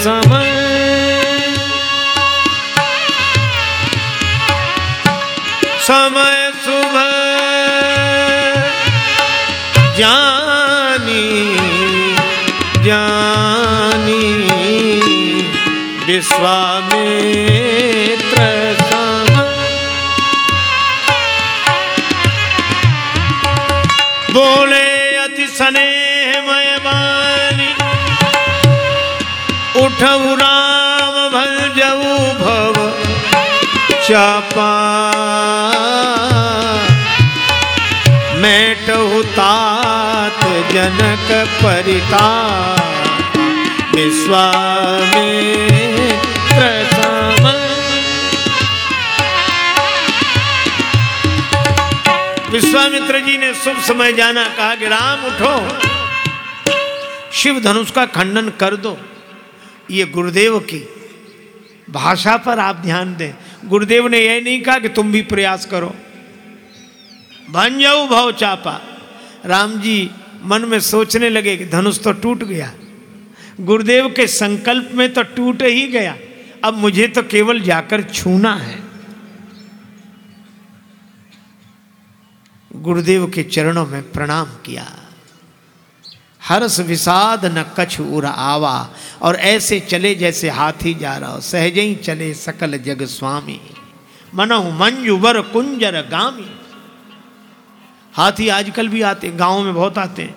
समय समय सुबह जानी जानी विश्वामित्र जनक परिता विश्वामित्र सम विश्वामित्र जी ने शुभ समय जाना, कहा कि राम उठो। शिव धनुष का खंडन कर दो। ये गुरुदेव की भाषा पर आप ध्यान दें। गुरुदेव ने यह नहीं कहा कि तुम भी प्रयास करो। भंजऊ भव चापा। राम जी मन में सोचने लगे कि धनुष तो टूट गया। गुरुदेव के संकल्प में तो टूट ही गया। अब मुझे तो केवल जाकर छूना है। गुरुदेव के चरणों में प्रणाम किया। हर्ष विषाद न कछ उर आवा, और ऐसे चले जैसे हाथी जा रहा हो सहज ही चले सकल जग स्वामी। मनहु मंजू वर कुंजर गामी। हाथी आजकल भी आते गाँव में बहुत आते हैं।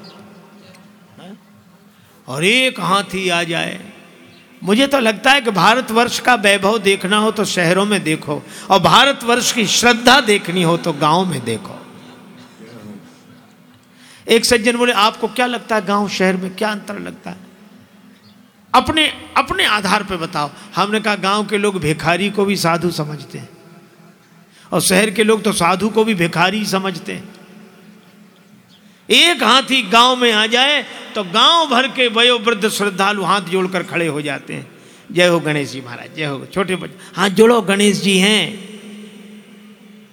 और एक हाथी आ जाए। मुझे तो लगता है कि भारतवर्ष का वैभव देखना हो तो शहरों में देखो, और भारतवर्ष की श्रद्धा देखनी हो तो गाँव में देखो। एक सज्जन बोले, आपको क्या लगता है गाँव शहर में क्या अंतर लगता है? अपने अपने आधार पर बताओ। हमने कहा, गाँव के लोग भिखारी को भी साधु समझते हैं। और शहर के लोग तो साधु को भी भिखारी समझते हैं। एक हाथी गाँव में आ जाए तो गाँव भर के वयोवृद्ध श्रद्धालु हाथ जोड़कर खड़े हो जाते हैं। जय हो गणेश जी महाराज, जय हो छोटे बच्चे। हाथ जोड़ो गणेश जी हैं।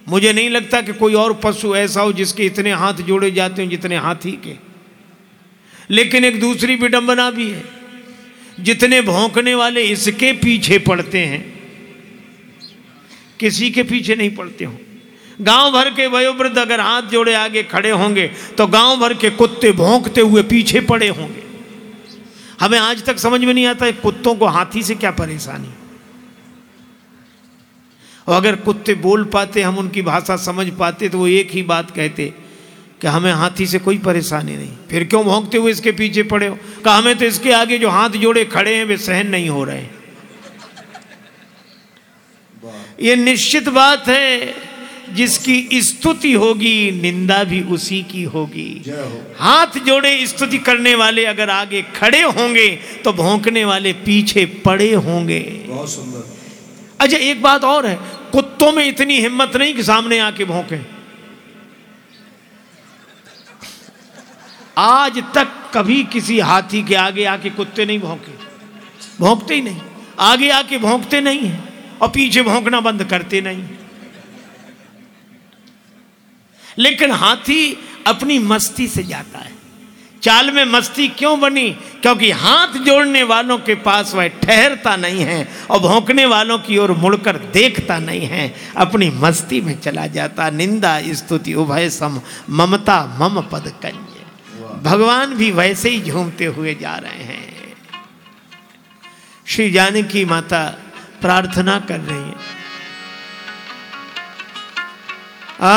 मुझे नहीं लगता कि कोई और पशु ऐसा हो जिसके इतने हाथ जोड़े जाते हो जितने हाथी के। लेकिन एक दूसरी विडंबना भी है। जितने भौंकने वाले इसके पीछे पड़ते हैं, किसी के पीछे नहीं पड़ते हो। गाँव भर के वयोवृद्ध अगर हाथ जोड़े आगे खड़े होंगे तो गाँव भर के कुत्ते भौंकते हुए पीछे पड़े होंगे। हमें आज तक समझ में नहीं आता है कुत्तों को हाथी से क्या परेशानी। और अगर कुत्ते बोल पाते हम उनकी भाषा समझ पाते तो वो एक ही बात कहते कि हमें हाथी से कोई परेशानी नहीं। फिर क्यों भोंकते हुए इसके पीछे पड़े हो? कहा हमें तो इसके आगे जो हाथ जोड़े खड़े हैं वे सहन नहीं हो रहे ये निश्चित बात है जिसकी स्तुति होगी निंदा भी उसी की होगी। हाथ जोड़े स्तुति करने वाले अगर आगे खड़े होंगे तो भौंकने वाले पीछे पड़े होंगे। बहुत सुंदर। अच्छा एक बात और है कुत्तों में इतनी हिम्मत नहीं कि सामने आके भौंके। आज तक कभी किसी हाथी के आगे आके कुत्ते नहीं भौंके। भौंकते ही नहीं। आगे आके भौंकते नहीं है और पीछे भौंकना बंद करते नहीं। लेकिन हाथी अपनी मस्ती से जाता है। चाल में मस्ती क्यों बनी? क्योंकि हाथ जोड़ने वालों के पास वह ठहरता नहीं है और भौंकने वालों की ओर मुड़कर देखता नहीं है। अपनी मस्ती में चला जाता। निंदा, स्तुति, उभय सम, ममता, मम पद कंज भगवान भी वैसे ही झूमते हुए जा रहे हैं। श्री जानकी माता प्रार्थना कर रही है। आ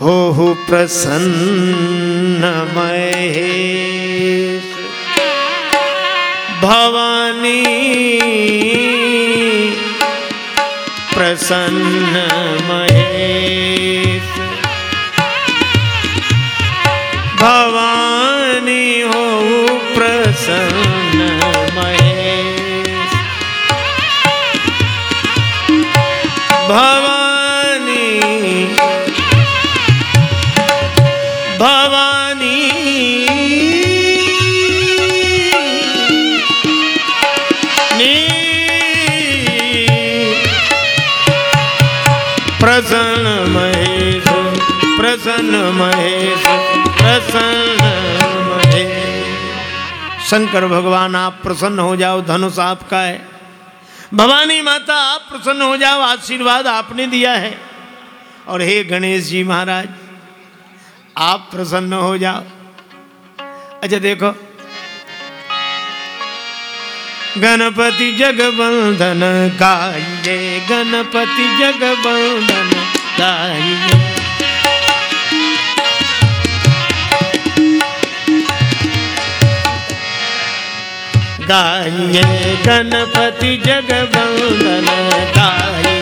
हो प्रसन्न महेश। भवानी प्रसन्न महेश। प्रसन्न महेश प्रसन्न महेश। शंकर भगवान, आप प्रसन्न हो जाओ, धनुष आपका है। भवानी माता, आप प्रसन्न हो जाओ, आशीर्वाद आपने दिया है। और हे गणेश जी महाराज, आप प्रसन्न हो जाओ। अच्छा देखो। गणपति जगबंधन गाइए, गणपति जगबंधन गाइए। गाइए गणपति जगबंधन गाइए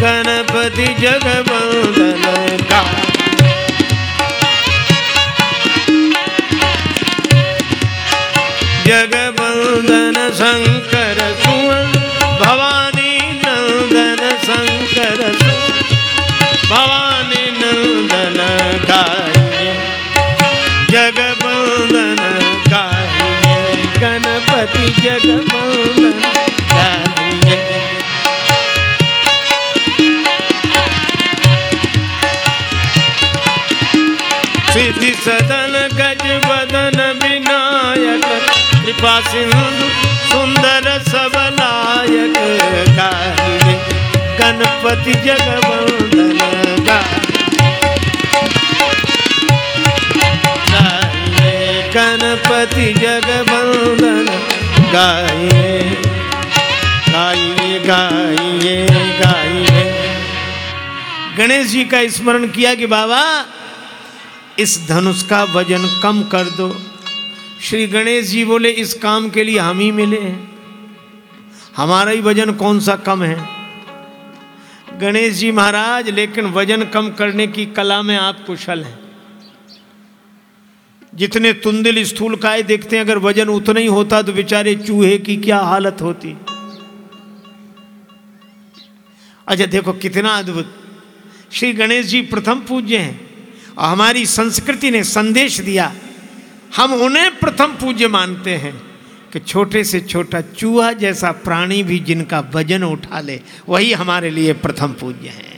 गणपति जगबंधन का जगबंधन शंकर सुवन भवानी नंदन शंकर भवानी नंदन गाय गाय गणपति गाय सिद्धि सदन गज बदन विनायक, कृपा सुंदर सबलायक गाइए गणपति जगवंदन गाइए गणपति जगवंदन गाइए गाइए गाइए गाइए। गणेश जी का स्मरण किया कि बाबा, इस धनुष का वज़न कम कर दो। श्री गणेश जी बोले, इस काम के लिए हम ही मिले हैं। हमारा ही वज़न कौन सा कम है? गणेश जी महाराज, लेकिन वज़न कम करने की कला में आप कुशल हैं। जितने तुंदिल स्थूल काय देखते हैं, अगर वज़न उतना ही होता तो बेचारे चूहे की क्या हालत होती। अच्छा देखो कितना अद्भुत। श्री गणेश जी प्रथम पूज्य हैं, और हमारी संस्कृति ने संदेश दिया, हम उन्हें प्रथम पूज्य मानते हैं कि छोटे से छोटा चूहा जैसा प्राणी भी जिनका वज़न उठा ले, वही हमारे लिए प्रथम पूज्य है।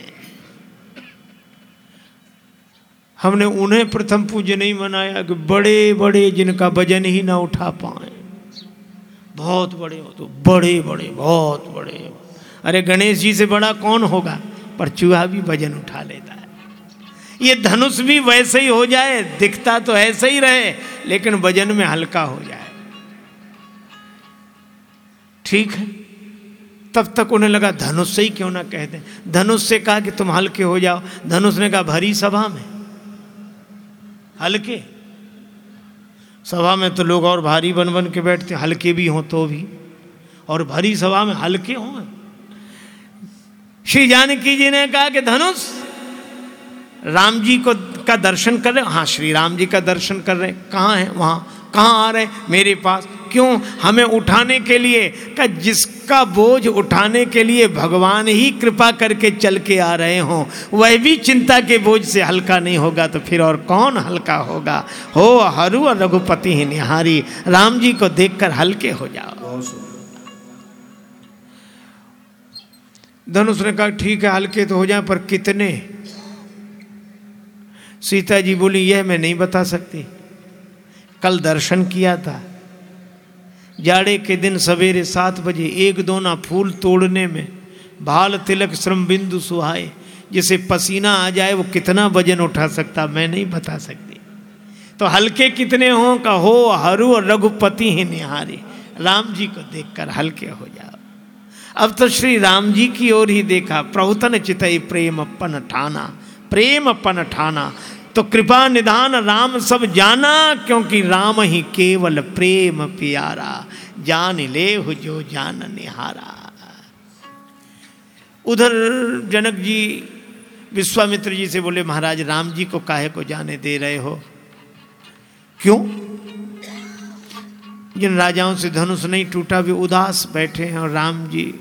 हमने उन्हें प्रथम पूज्य नहीं मनाया कि बड़े बड़े जिनका वज़न ही ना उठा पाए। बहुत बड़े हो तो बड़े बड़े, बहुत बड़े। हो अरे गणेश जी से बड़ा कौन होगा? पर चूहा भी वज़न उठा लेता है। ये धनुष भी वैसे ही हो जाए, दिखता तो ऐसे ही रहे, लेकिन वज़न में हल्का हो जाए। ठीक है? तब तक उन्हें लगा, धनुष से ही क्यों ना कह दें? धनुष से कहा कि, तुम हल्के हो जाओ। धनुष ने कहा, भरी सभा में। हल्के। सभा में तो लोग और भारी बन बन के बैठते, हल्के भी हों तो भी। और भरी सभा में हल्के हों। श्री जानकी जी ने कहा कि धनुष, राम जी को, का दर्शन कर रहे हाँ। श्री राम जी का दर्शन कर रहे कहाँ है? वहाँ। कहाँ आ रहे मेरे पास। क्यों? हमें उठाने के लिए। का जिसका बोझ उठाने के लिए भगवान ही कृपा करके चल के आ रहे हों वह भी चिंता के बोझ से हल्का नहीं होगा तो फिर और कौन हल्का होगा? हो हरु और रघुपति ही निहारी। राम जी को देखकर हल्के हो जाओ। धनुष ने कहा ठीक है हल्के तो हो जाए पर कितने? सीता जी बोली यह मैं नहीं बता सकती। कल दर्शन किया था। जाड़े के दिन सवेरे सात बजे एक दोना फूल तोड़ने में भाल तिलक श्रम बिंदु सुहाए, जिसे पसीना आ जाए वो कितना वज़न उठा सकता मैं नहीं बता सकती। तो हल्के कितने हों का हो, हरु और रघुपति ही निहारे। राम जी को देखकर हल्के हो जाओ। अब तो श्री राम जी की ओर ही देखा प्रभुतन चितई प्रेम अपन ठाना, प्रेम अपन ठाना। तो कृपा निधान राम सब जाना, क्योंकि राम ही केवल प्रेम प्यारा। जान ले हो जो जान निहारा। उधर जनक जी विश्वामित्र जी से बोले, महाराज, राम जी को काहे को जाने दे रहे हो? क्यों? जिन राजाओं से धनुष नहीं टूटा, वे उदास बैठे हैं और राम जी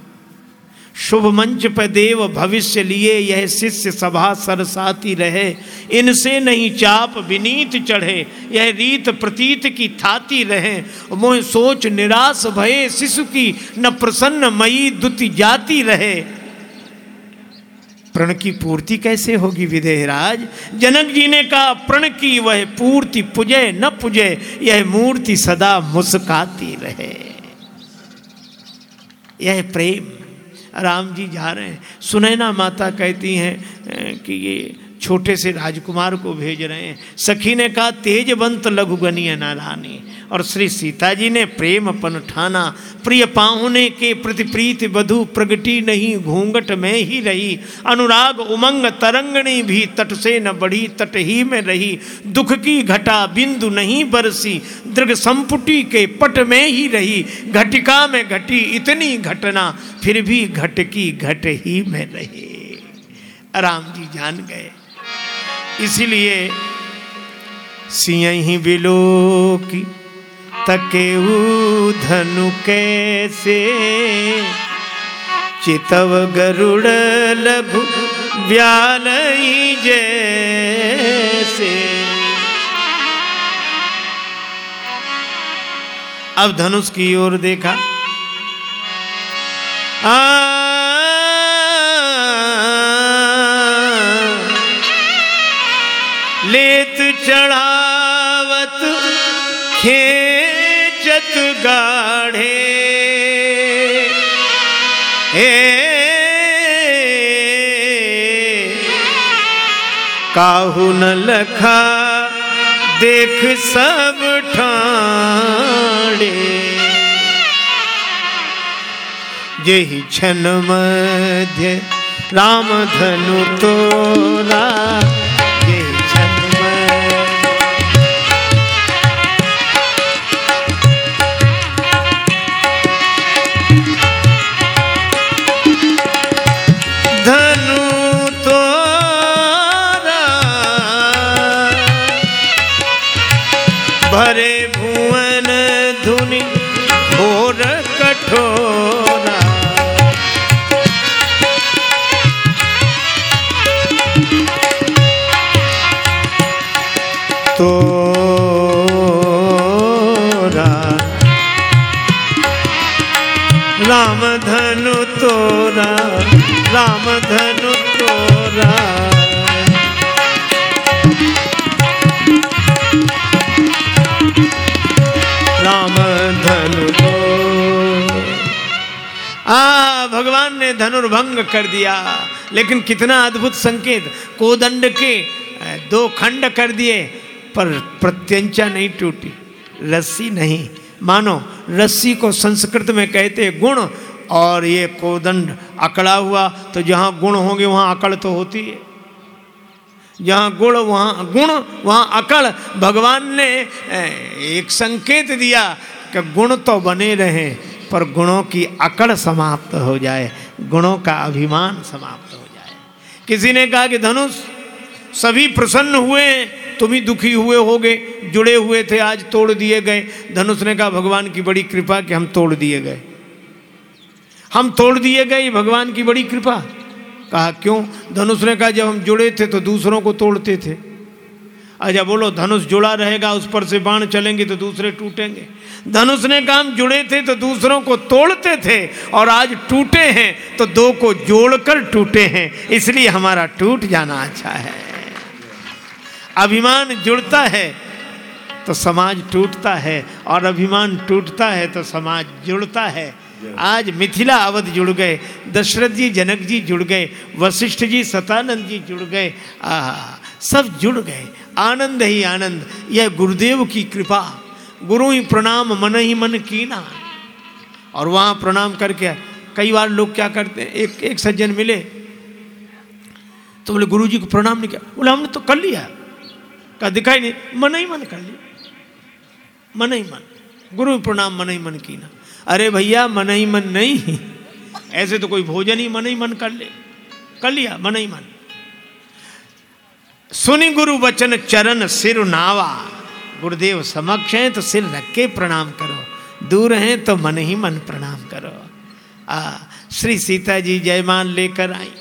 शुभ मंच पर देव भविष्य लिए, यह शिष्य सभा सरसाती रहे। इनसे नहीं चाप विनीत चढ़े, यह रीत प्रतीत की थाती रहे। मोह सोच निराश भये, शिशु की न प्रसन्न मई दुति जाती रहे। प्रण की पूर्ति कैसे होगी विदेहराज जनक जी ने कहा, प्रण की वह पूर्ति पुजे न पुजे, यह मूर्ति सदा मुस्काती रहे। यह प्रेम राम जी जा रहे हैं। सुनैना माता कहती हैं कि ये छोटे से राजकुमार को भेज रहे हैं। सखी ने कहा तेजवंत लघुगनी लघुगनीय नारानी और श्री सीता जी ने प्रेम अपन ठाना। प्रिय पाहुने के प्रति प्रीति बधु प्रगति नहीं, घूंघट में ही रही। अनुराग उमंग तरंगणी भी तट से न बढ़ी, तट ही में रही। दुख की घटा बिंदु नहीं बरसी दृढ़ संपुटी के पट में ही रही। घटिका में घटी इतनी घटना, फिर भी घट की घट ही में रहे। राम जी जान गए। इसीलिए सिंह बिलो की तके धनु कैसे? चितव गरुड़ लघु व्याल जैसे। अब धनुष की ओर देखा। आ, लेत चढ़ावत गाढ़े। काहू न लखा देख सब ठाणे। यही क्षण मध्य राम धनु तोरा आ, भगवान ने धनुर्भंग कर दिया। लेकिन कितना अद्भुत संकेत। कोदंड के दो खंड कर दिए, पर प्रत्यंचा नहीं टूटी। रस्सी नहीं। मानो, रस्सी को संस्कृत में कहते गुण, और ये कोदंड अकड़ा हुआ तो जहाँ गुण होंगे, वहाँ अकड़ तो होती है। जहाँ गुण, वहाँ गुण, वहाँ अकड़। भगवान ने एक संकेत दिया कि गुण तो बने रहे, पर गुणों की अकड़ समाप्त हो जाए, गुणों का अभिमान समाप्त हो जाए। किसी ने कहा कि धनुष, सभी प्रसन्न हुए, तुम ही दुखी हुए होगे, जुड़े हुए थे, आज तोड़ दिए गए। धनुष ने कहा, भगवान की बड़ी कृपा कि हम तोड़ दिए गए। हम तोड़ दिए गए भगवान की बड़ी कृपा। कहा, क्यों? धनुष ने कहा, जब हम जुड़े थे तो दूसरों को तोड़ते थे। अच्छा बोलो, धनुष जुड़ा रहेगा, उस पर से बाण चलेंगे तो दूसरे टूटेंगे। धनुष ने काम जुड़े थे तो दूसरों को तोड़ते थे और आज टूटे हैं तो दो को जोड़कर टूटे हैं। इसलिए हमारा टूट जाना अच्छा है। अभिमान जुड़ता है तो समाज टूटता है और अभिमान टूटता है तो समाज जुड़ता है। आज मिथिला अवध जुड़ गए, दशरथ जी, जनक जी जुड़ गए, वशिष्ठ जी, सतानंद जी जुड़ गए आ सब जुड़ गए। आनंद ही आनंद। यह गुरुदेव की कृपा। गुरु ही प्रणाम, मन ही मन कीना। और वहाँ प्रणाम करके कई बार लोग क्या करते हैं, एक एक सज्जन मिले। तो बोले गुरु जी को प्रणाम नहीं किया बोले, हमने तो कर लिया। का दिखाई नहीं। मन ही मन कर लिया। मन ही मन। गुरु ही प्रणाम, मन ही मन कीना। अरे भैया, मन ही मन नहीं। ऐसे तो कोई भोजन ही मन ही मन कर ले। कर लिया, मन ही मन। सुनी गुरु वचन चरण सिर नावा। गुरुदेव समक्ष हैं तो सिर रख के प्रणाम करो। दूर हैं तो मन ही मन प्रणाम करो। आ, श्री सीता जी जयमान लेकर आई।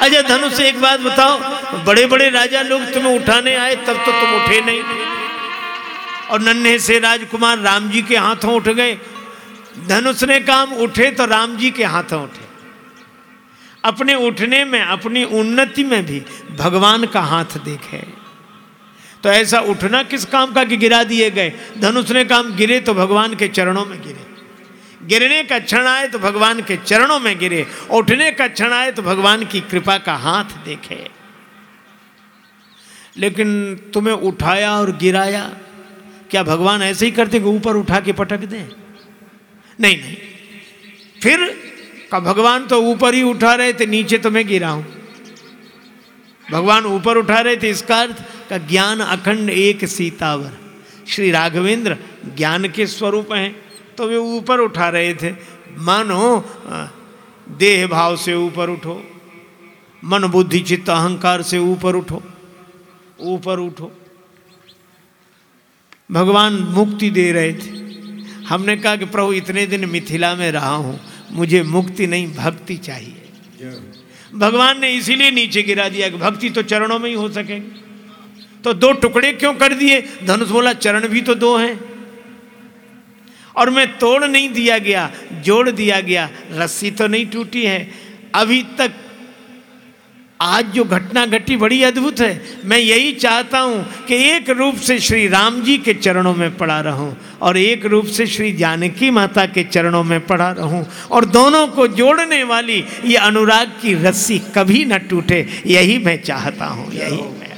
अच्छा धनुष एक बात बताओ बड़े बड़े राजा लोग तुम्हें उठाने आए, तब तो तुम उठे नहीं। और नन्हे से राजकुमार राम जी के हाथों उठ गए। धनुष ने काम उठे तो राम जी के हाथों उठे। अपने उठने में, अपनी उन्नति में भी भगवान का हाथ देखे। तो ऐसा उठना किस काम का कि गिरा दिए गए? धनुष ने काम गिरे तो भगवान के चरणों में गिरे। गिरने का क्षण आए तो भगवान के चरणों में गिरे। उठने का क्षण आए तो भगवान की कृपा का हाथ देखे। लेकिन तुम्हें उठाया और गिराया क्या भगवान ऐसे ही करते कि ऊपर उठा के पटक दें? नहीं नहीं। फिर का भगवान तो ऊपर ही उठा रहे थे, नीचे तो मैं गिरा हूँ। भगवान ऊपर उठा रहे थे, इसका अर्थ का ज्ञान अखंड एक सीतावर। श्री राघवेंद्र ज्ञान के स्वरूप हैं तो वे ऊपर उठा रहे थे। मानो देह भाव से ऊपर उठो, मन बुद्धि चित्त अहंकार से ऊपर उठो ऊपर उठो। भगवान मुक्ति दे रहे थे। हमने कहा कि प्रभु, इतने दिन मिथिला में रहा हूँ, मुझे मुक्ति नहीं, भक्ति चाहिए। भगवान ने इसीलिए नीचे गिरा दिया कि भक्ति तो चरणों में ही हो सकेगी। तो दो टुकड़े क्यों कर दिए? धनुष बोला, चरण भी तो दो हैं। और मैं तोड़ नहीं दिया गया, जोड़ दिया गया, रस्सी तो नहीं टूटी है। अभी तक आज जो घटना घटी बड़ी अद्भुत है। मैं यही चाहता हूँ कि एक रूप से श्री राम जी के चरणों में पड़ा रहूँ और एक रूप से श्री जानकी माता के चरणों में पड़ा रहूँ और दोनों को जोड़ने वाली ये अनुराग की रस्सी कभी न टूटे, यही मैं चाहता हूँ, यही मैं।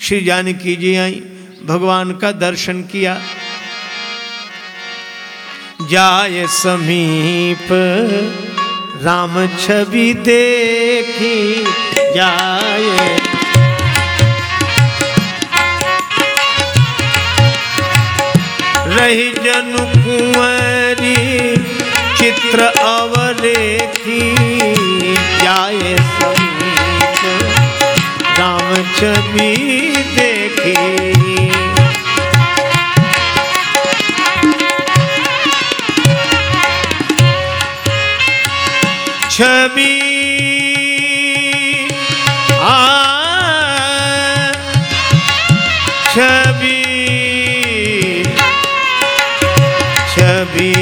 श्री जानकी जी आई, भगवान का दर्शन किया। जाय समीप राम छवि देखी जाए। रही जनु कुंवरी चित्र अवरेखी जाए समीप। राम छवि देखी छवि। आ छवि। छवि।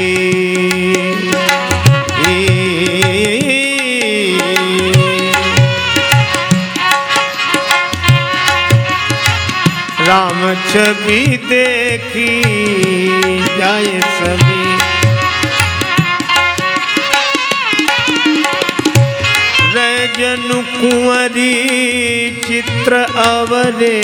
राम छवि देखी जाए सभी रजनु कुंवरी चित्र कुंवरी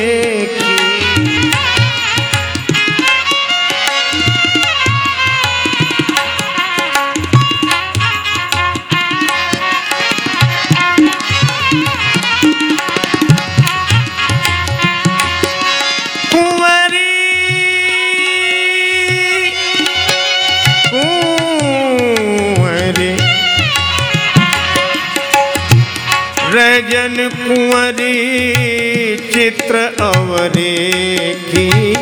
रजन कुंवरी, चित्र अवरेखी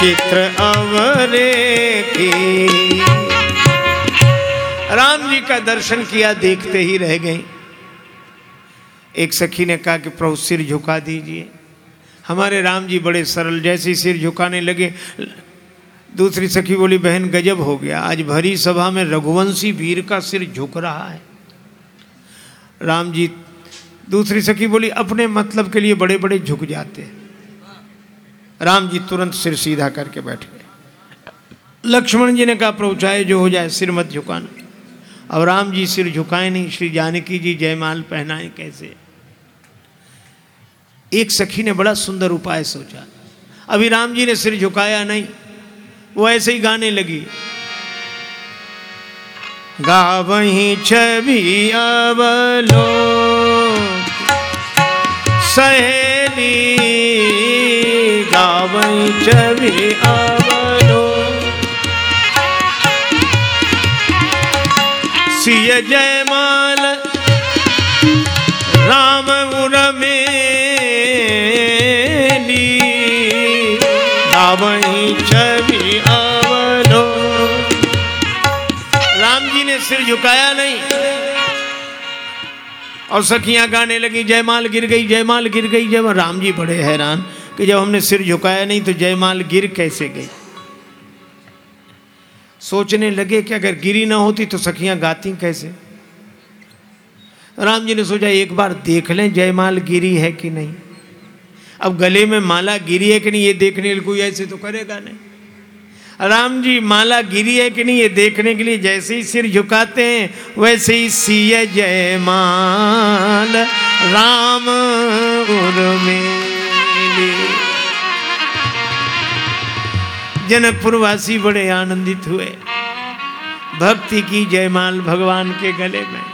चित्र अवरे की। राम जी का दर्शन किया, देखते ही रह गई। एक सखी ने कहा कि, प्रभु, सिर झुका दीजिए। हमारे राम जी बड़े सरल, जैसे सिर झुकाने लगे, दूसरी सखी बोली, बहन, गजब हो गया। आज भरी सभा में रघुवंशी वीर का सिर झुक रहा है। राम जी दूसरी सखी बोली, अपने मतलब के लिए बड़े बड़े झुक जाते राम जी तुरंत सिर सीधा करके बैठ गए। लक्ष्मण जी ने कहा, प्रभु चाहे जो हो जाए, सिर मत झुकाना। अब राम जी सिर झुकाए नहीं, श्री जानकी जी जयमाल पहनाए कैसे? एक सखी ने बड़ा सुंदर उपाय सोचा। अभी राम जी ने सिर झुकाया नहीं, वो ऐसे ही गाने लगी। गावही छवि अवलो। सहेली गावही छवि अवलो सिय जयमाल राम उर्मेली गावही छवि अवलो राम जी ने सिर झुकाया नहीं। और सखियाँ गाने लगी, जयमाल गिर गई, जयमाल गिर गई। जब राम जी बड़े हैरान कि जब हमने सिर झुकाया नहीं तो जयमाल गिर कैसे गई? सोचने लगे कि अगर गिरी ना होती तो सखियाँ गाती कैसे? राम जी ने सोचा, एक बार देख लें जयमाल गिरी है कि नहीं। अब गले में माला गिरी है कि नहीं, ये देखने कोई ऐसे तो करेगा नहीं। राम जी माला गिरी है कि नहीं? ये देखने के लिए जैसे ही सिर झुकाते हैं, वैसे ही सीय जयमाल राम उर्मिली जनकपुरवासी बड़े आनंदित हुए। भक्ति की जयमाल भगवान के गले में।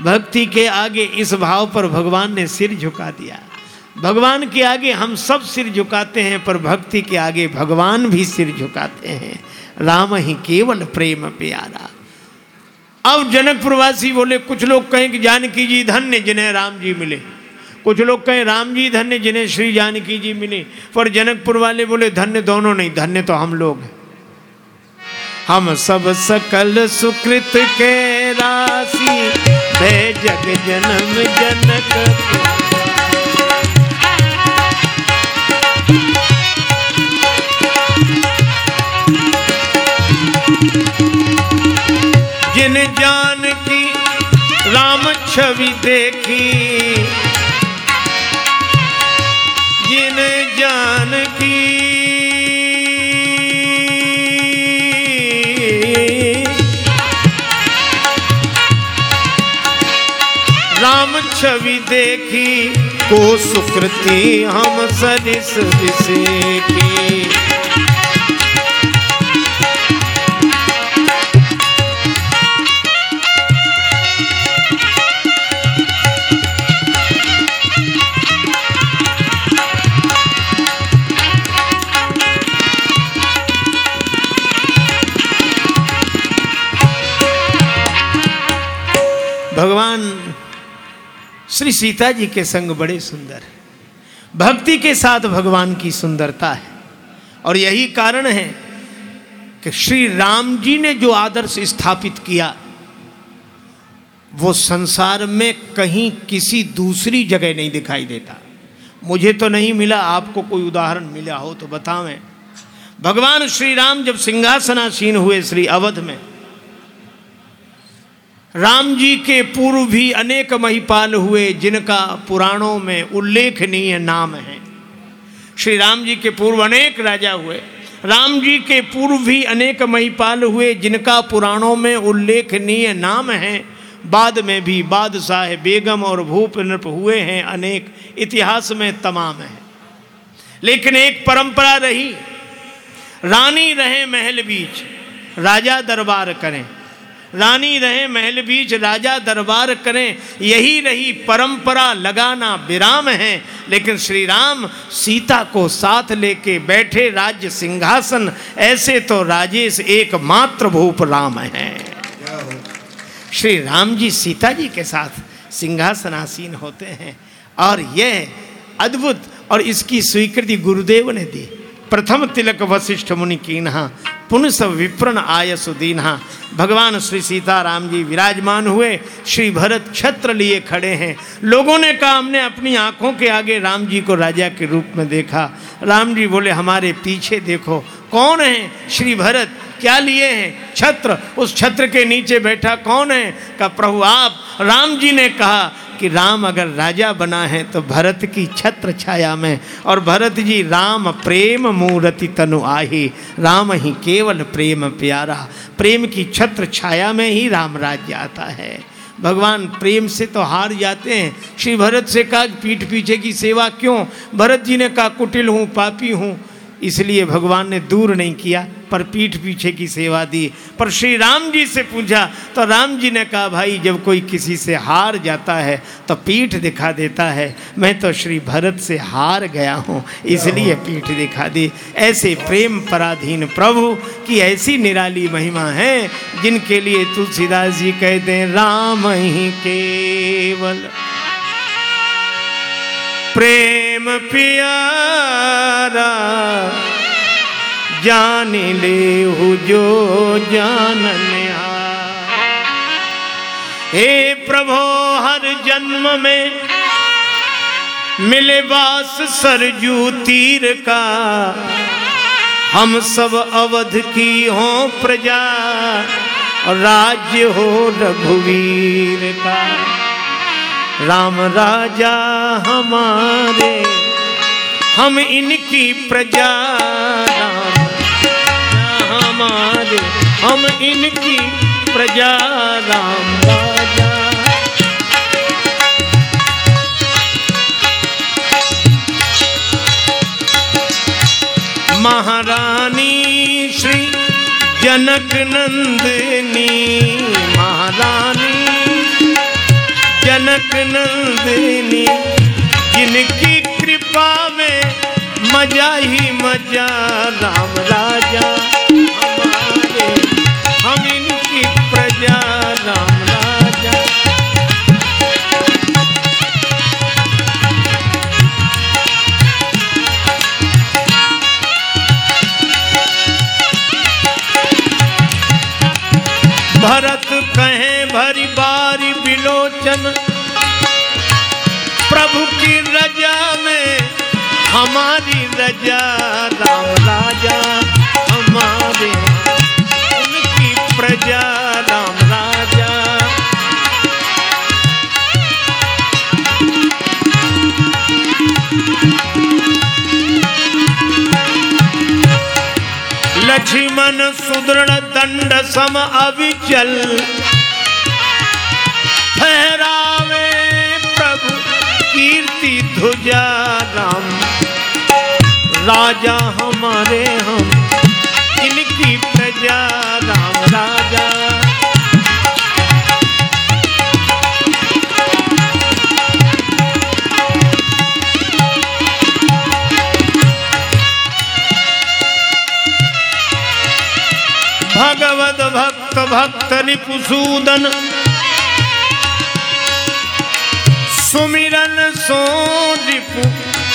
भक्ति के आगे इस भाव पर भगवान ने सिर झुका दिया। भगवान के आगे हम सब सिर झुकाते हैं, पर भक्ति के आगे भगवान भी सिर झुकाते हैं। राम ही केवल प्रेम प्यारा। अब जनकपुरवासी बोले, कुछ लोग कहें कि जानकी जी धन्य जिन्हें राम जी मिले। कुछ लोग कहें, राम जी धन्य जिन्हें श्री जानकी जी मिले। पर जनकपुर वाले बोले, धन्य दोनों नहीं, धन्य तो हम लोग हैं। हम सब सकल सुकृत के राशि जग जन्म जनक जिन जान की राम छवि देखी, जिन जान की राम छवि देखी, को सुकृति हम सरिस की भगवान श्री सीता जी के संग बड़े सुंदर है। भक्ति के साथ भगवान की सुंदरता है। और यही कारण है कि श्री राम जी ने जो आदर्श स्थापित किया, वो संसार में कहीं किसी दूसरी जगह नहीं दिखाई देता। मुझे तो नहीं मिला, आपको कोई उदाहरण मिला हो तो बतावें। भगवान श्री राम जब सिंहासनासीन हुए श्री अवध में राम जी के पूर्व भी अनेक महिपाल हुए, जिनका पुराणों में उल्लेखनीय नाम है। श्री राम जी के पूर्व अनेक राजा हुए। राम जी के पूर्व भी अनेक महिपाल हुए, जिनका पुराणों में उल्लेखनीय नाम है। बाद में भी बादशाह बेगम और भूप नृप हुए हैं, अनेक इतिहास में तमाम है। लेकिन एक परंपरा रही, रानी रहे महल बीच, राजा दरबार करें। रानी रहे, महल बीच राजा दरबार करें। यही रही परंपरा लगाना विराम है। लेकिन श्री राम सीता को साथ लेके बैठे राज्य सिंहासन, ऐसे तो राजेश एकमात्र भूप राम हैं। श्री राम जी सीता जी के साथ सिंहासनासीन होते हैं। और यह अद्भुत और इसकी स्वीकृति गुरुदेव ने दी। प्रथम तिलक वशिष्ठ मुनि कीन्हा, पुनस विप्रण आय सुदीन्हा भगवान श्री सीताराम जी विराजमान हुए, श्री भरत छत्र लिए खड़े हैं। लोगों ने कहा, हमने अपनी आँखों के आगे राम जी को राजा के रूप में देखा। राम जी बोले, हमारे पीछे देखो, कौन है श्री भरत? क्या लिए हैं? छत्र, उस छत्र के नीचे बैठा कौन है? का प्रभु आप, राम जी ने कहा कि राम अगर राजा बना है तो भरत की छत्र छाया में। और भरत जी, राम प्रेम मूर्ति तनु आही। राम ही केवल प्रेम प्यारा। प्रेम की छत्र छाया में ही राम राज्य आता है। भगवान प्रेम से तो हार जाते हैं। श्री भरत से कहा, पीठ पीछे की सेवा क्यों? भरत जी ने कहा, कुटिल हूँ, पापी हूँ। इसलिए भगवान ने दूर नहीं किया, पर पीठ पीछे की सेवा दी। पर श्री राम जी से पूछा तो राम जी ने कहा, भाई, जब कोई किसी से हार जाता है तो पीठ दिखा देता है। मैं तो श्री भरत से हार गया हूँ, इसलिए पीठ दिखा दी। ऐसे प्रेम पराधीन प्रभु की ऐसी निराली महिमा है, जिनके लिए तुलसीदास जी कहते हैं, राम ही केवल प्रेम प्यारा जान ले हो जो जानने हे प्रभो, हर जन्म में मिले बास सरजू तीर का। हम सब अवध की हो प्रजा, राज्य हो रघुवीर का। राम राजा हमारे, हम इनकी प्रजा, राम हमारे, हम इनकी प्रजा, राम राजा। महारानी श्री जनक नंदिनी महारानी जनक नंदिनी जिनकी कृपा में मज़ा ही मज़ा। राम राजा हमारे हम इनकी हमारी रजा, राम राजा, हमारे उनकी प्रजा, राम राजा। लक्ष्मण, सुदृढ़, दंड, सम, अविचल। फहरावे प्रभु, कीर्ति, ध्वजा, राम राजा हमारे हम इनकी प्रजा राम राजा। भगवत भक्त भक्त रिपुसूदन सुमिरन सो रिपु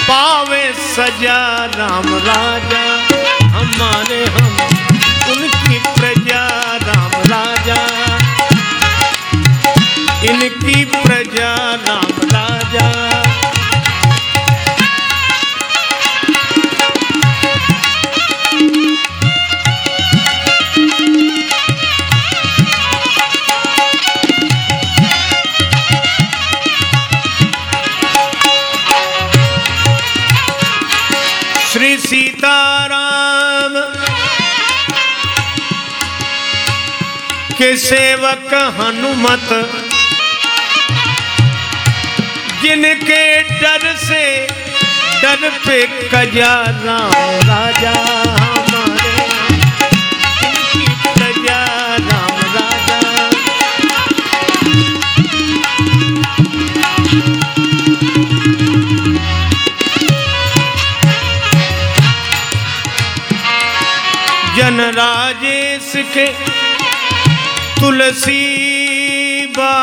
पावे सजा राम राजा। हमारे हम उनकी प्रजा राम राजा। इनकी प्रजा राम राजा। के सेवक हनुमत, जिनके डर से डर पे कजा राम, राजा हमारे प्रजा राम, राजा। के तुलसी बाबा।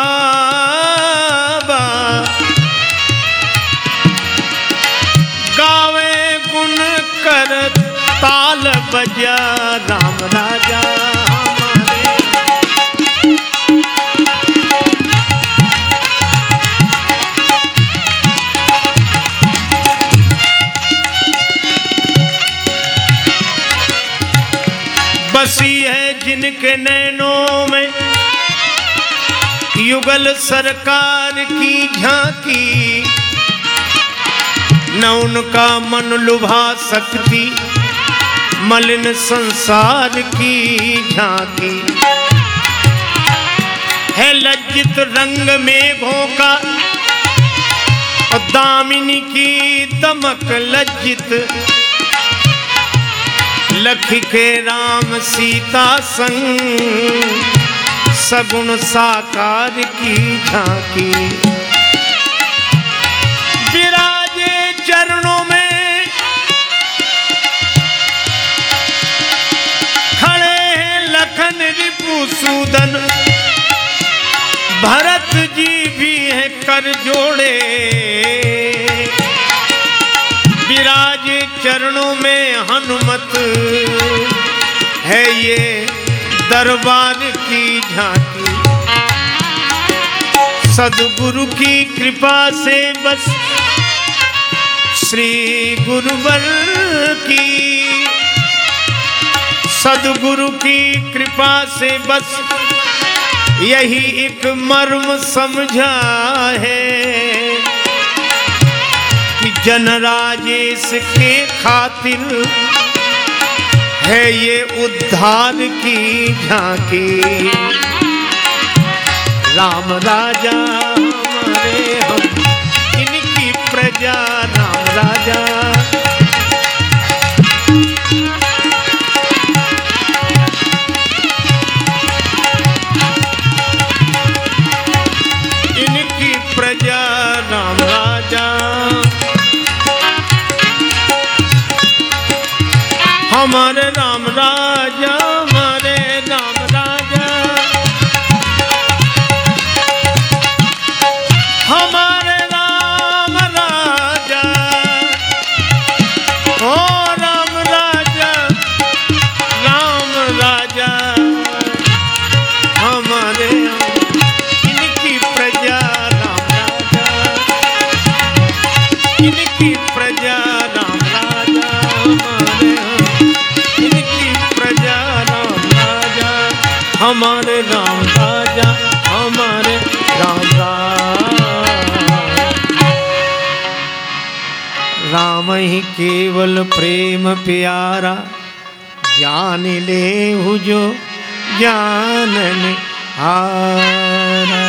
गावे गुण कर ताल बजा राम राजा बसी है जिनके नैनों युगल सरकार की झांकी। न उनका मन लुभा सकती, मलिन संसार की झांकी। है लज्जित रंग मेघों का, दामिनी की दमक लज्जित। लख के राम सीता संग सगुण साकार की झांकी। विराजे चरणों में खड़े हैं लखन रिपु सूदन। भरत जी भी है कर जोड़े। विराजे चरणों में हनुमत है ये। दरबार की झांकी। सदगुरु की कृपा से बस श्री गुरुवर की। सदगुरु की कृपा से बस यही एक मर्म समझा है कि जन राजेश के खातिर है ये उद्धार की झांकी। राम राजा हमारे हम इनकी प्रजा राम राजा। केवल प्रेम प्यारा ज्ञान ले हु जो जानन हारा।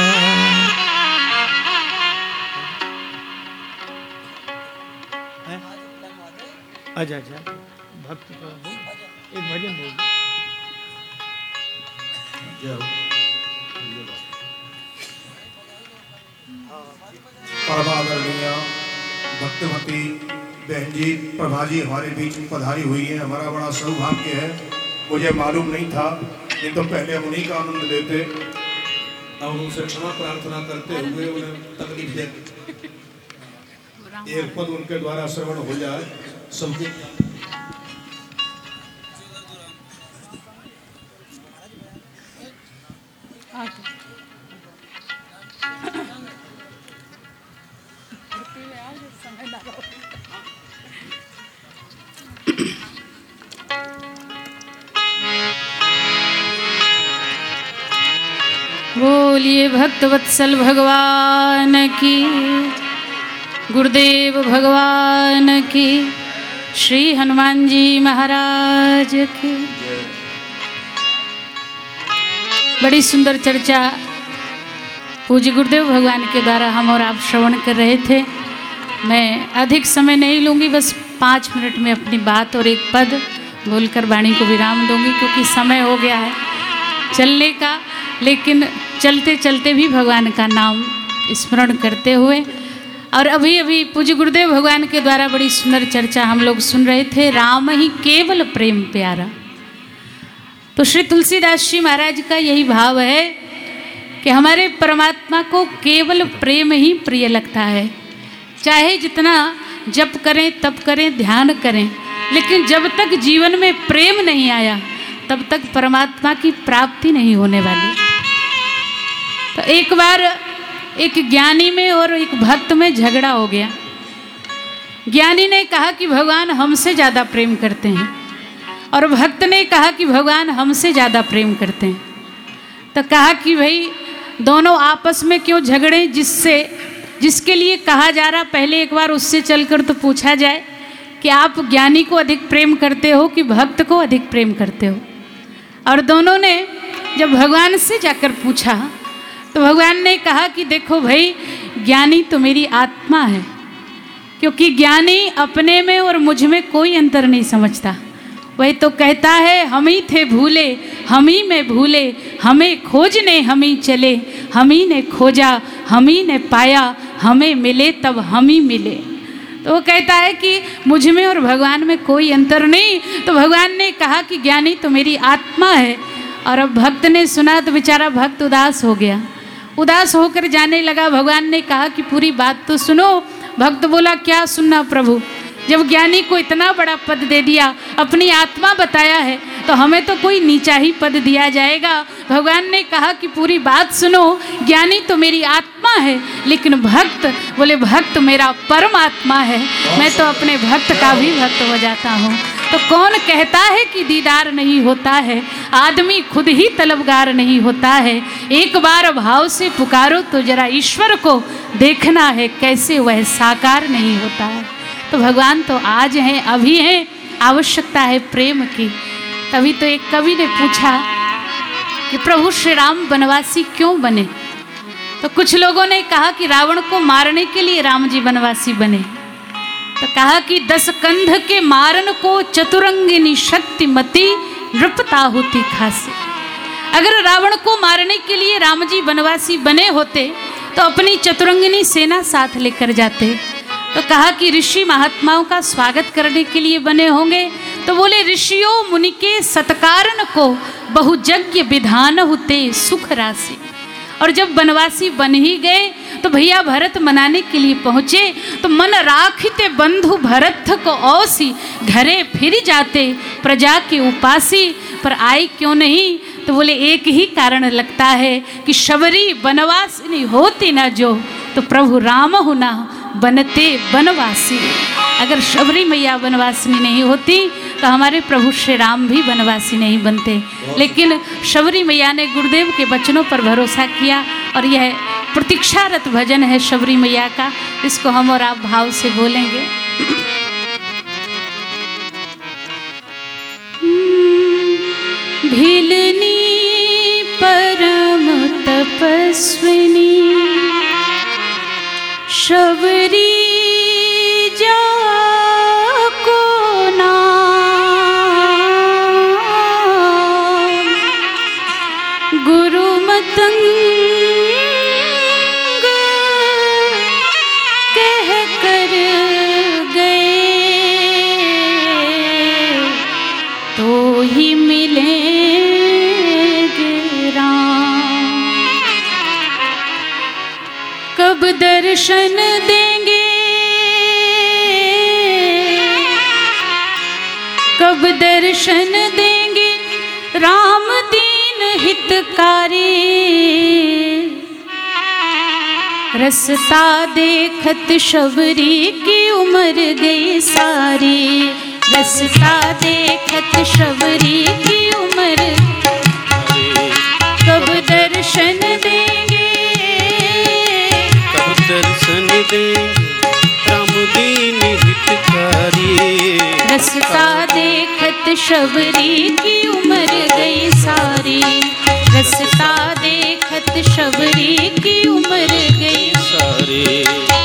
अच्छा अच्छा भक्ति एक भजन बोल परमादरणीय भक्तमती बहन जी प्रभा जी हमारे बीच पधारी हुई है हमारा बड़ा सौभाग्य है मुझे मालूम नहीं था नहीं तो पहले हम उन्हीं का आनंद लेते अब उनसे क्षमा प्रार्थना करते हुए उन्हें तकलीफ़ दे एक पद उनके द्वारा श्रवण हो जाए सबके बोलिए भक्त वत्सल भगवान की। गुरुदेव भगवान की। श्री हनुमान जी महाराज की। बड़ी सुंदर चर्चा पूज्य गुरुदेव भगवान के द्वारा हम और आप श्रवण कर रहे थे। मैं अधिक समय नहीं लूँगी, बस पाँच मिनट में अपनी बात और एक पद बोलकर वाणी को विराम दूँगी, क्योंकि समय हो गया है चलने का। लेकिन चलते चलते भी भगवान का नाम स्मरण करते हुए और अभी अभी पूज्य गुरुदेव भगवान के द्वारा बड़ी सुंदर चर्चा हम लोग सुन रहे थे, राम ही केवल प्रेम प्यारा। तो श्री तुलसीदास जी महाराज का यही भाव है कि हमारे परमात्मा को केवल प्रेम ही प्रिय लगता है। चाहे जितना जप करें तप करें, ध्यान करें। लेकिन जब तक जीवन में प्रेम नहीं आया, तब तक परमात्मा की प्राप्ति नहीं होने वाली। तो एक बार एक ज्ञानी में और एक भक्त में झगड़ा हो गया। ज्ञानी ने कहा कि भगवान हमसे ज़्यादा प्रेम करते हैं। और भक्त ने कहा कि भगवान हमसे ज़्यादा प्रेम करते हैं। तो कहा कि भाई, दोनों आपस में क्यों झगड़े, जिससे जिसके लिए कहा जा रहा, पहले एक बार उससे चलकर तो पूछा जाए कि आप ज्ञानी को अधिक प्रेम करते हो कि भक्त को अधिक प्रेम करते हो? और दोनों ने जब भगवान से जाकर पूछा तो भगवान ने कहा कि देखो भाई, ज्ञानी तो मेरी आत्मा है, क्योंकि ज्ञानी अपने में और मुझमें कोई अंतर नहीं समझता। वही तो कहता है, हम ही थे भूले, हम ही में भूले, हमें खोजने हम ही चले, हम ही ने खोजा, हम ही ने पाया, हमें मिले तब हम ही मिले। तो वो कहता है कि मुझमें और भगवान में कोई अंतर नहीं। तो भगवान ने कहा कि ज्ञानी तो मेरी आत्मा है। और अब भक्त ने सुना तो बेचारा भक्त उदास हो गया। उदास होकर जाने लगा। भगवान ने कहा कि पूरी बात तो सुनो। भक्त बोला, क्या सुनना प्रभु? जब ज्ञानी को इतना बड़ा पद दे दिया, अपनी आत्मा बताया है तो हमें तो कोई नीचा ही पद दिया जाएगा। भगवान ने कहा कि पूरी बात सुनो, ज्ञानी तो मेरी आत्मा है, लेकिन भक्त, बोले, भक्त मेरा परमात्मा है, मैं तो अपने भक्त का भी भक्त हो जाता हूँ। तो कौन कहता है कि दीदार नहीं होता है? आदमी खुद ही तलबगार नहीं होता है। एक बार भाव से पुकारो तो जरा ईश्वर को देखना है, कैसे वह साकार नहीं होता है। तो भगवान तो आज हैं, अभी हैं। आवश्यकता है प्रेम की। तभी तो एक कवि ने पूछा कि प्रभु श्री राम वनवासी क्यों बने? तो कुछ लोगों ने कहा कि रावण को मारने के लिए राम जी वनवासी बने। तो कहा कि दस कंध के मारन को चतुरंगिनी शक्तिमती होती खासे। अगर रावण को मारने के लिए राम जी वनवासी बने होते तो अपनी चतुरंगिनी सेना साथ लेकर जाते। तो कहा कि ऋषि महात्माओं का स्वागत करने के लिए बने होंगे तो बोले, ऋषियों मुनि के सत्कारण को बहुजज्ञ विधान होते सुख राशि। और जब वनवासी बन ही गए तो भैया भरत मनाने के लिए पहुँचे तो मन राखते बंधु भरत को औसी घरे फिर जाते, प्रजा के उपासी पर आए क्यों नहीं? तो बोले, एक ही कारण लगता है कि शबरी वनवासिनी होती ना जो तो प्रभु राम हो होना बनते वनवासी। अगर शबरी मैया वनवासिनी नहीं होती तो हमारे प्रभु श्री राम भी वनवासी नहीं बनते। लेकिन शबरी मैया ने गुरुदेव के वचनों पर भरोसा किया और यह प्रतीक्षारत भजन है शबरी मैया का। इसको हम और आप भाव से बोलेंगे। भिलनी परम तपस्विनी। शबरी हितकारी रसता देखत शबरी की उम्र गई सारी। रसता देखत शबरी की उम्र। कब दर्शन देंगे? कब दर्शन दे राम हितकारी। रसता देखत शबरी की उम्र गई सारी। रसता देखत शबरी की उम्र गई। सारे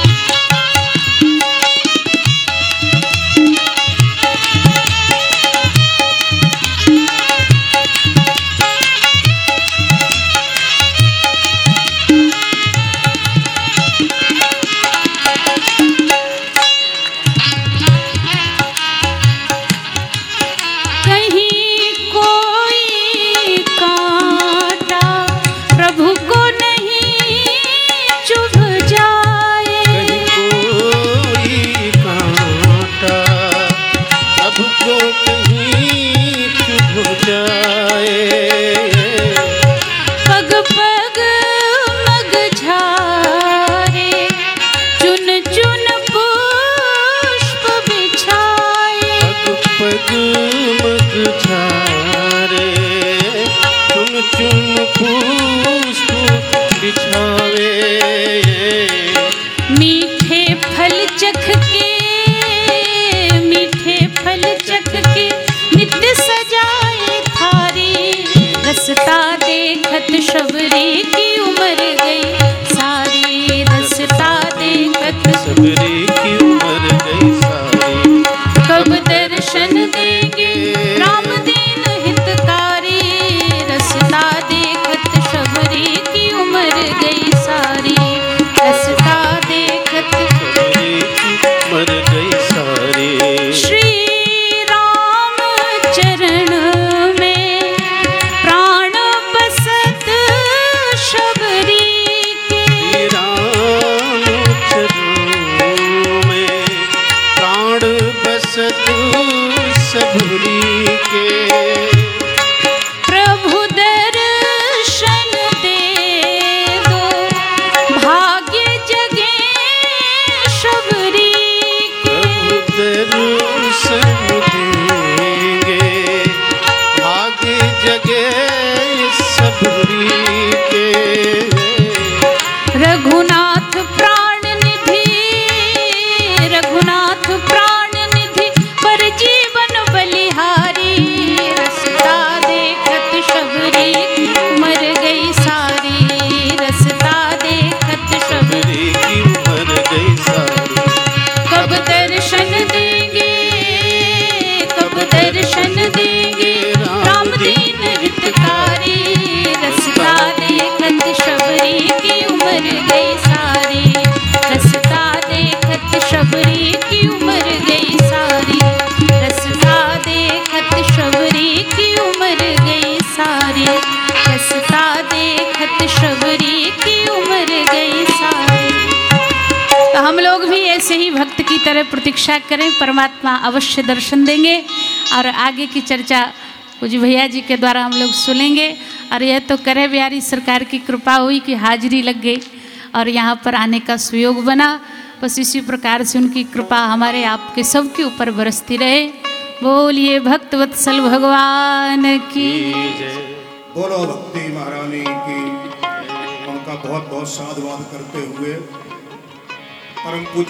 अवश्य दर्शन देंगे और आगे की चर्चा कुछ भैया जी के द्वारा हम लोग सुनेंगे। और यह तो करे बिहारी सरकार की कृपा हुई कि हाजिरी लग गई और यहाँ पर आने का सुयोग बना। बस इसी प्रकार से उनकी कृपा हमारे आपके सबके ऊपर बरसती रहे। बोलिए भक्त वत्सल भगवान की बोलो भक्ति महारानी की। उनका बहुत बहुत साधुवाद करते हुए परम पूज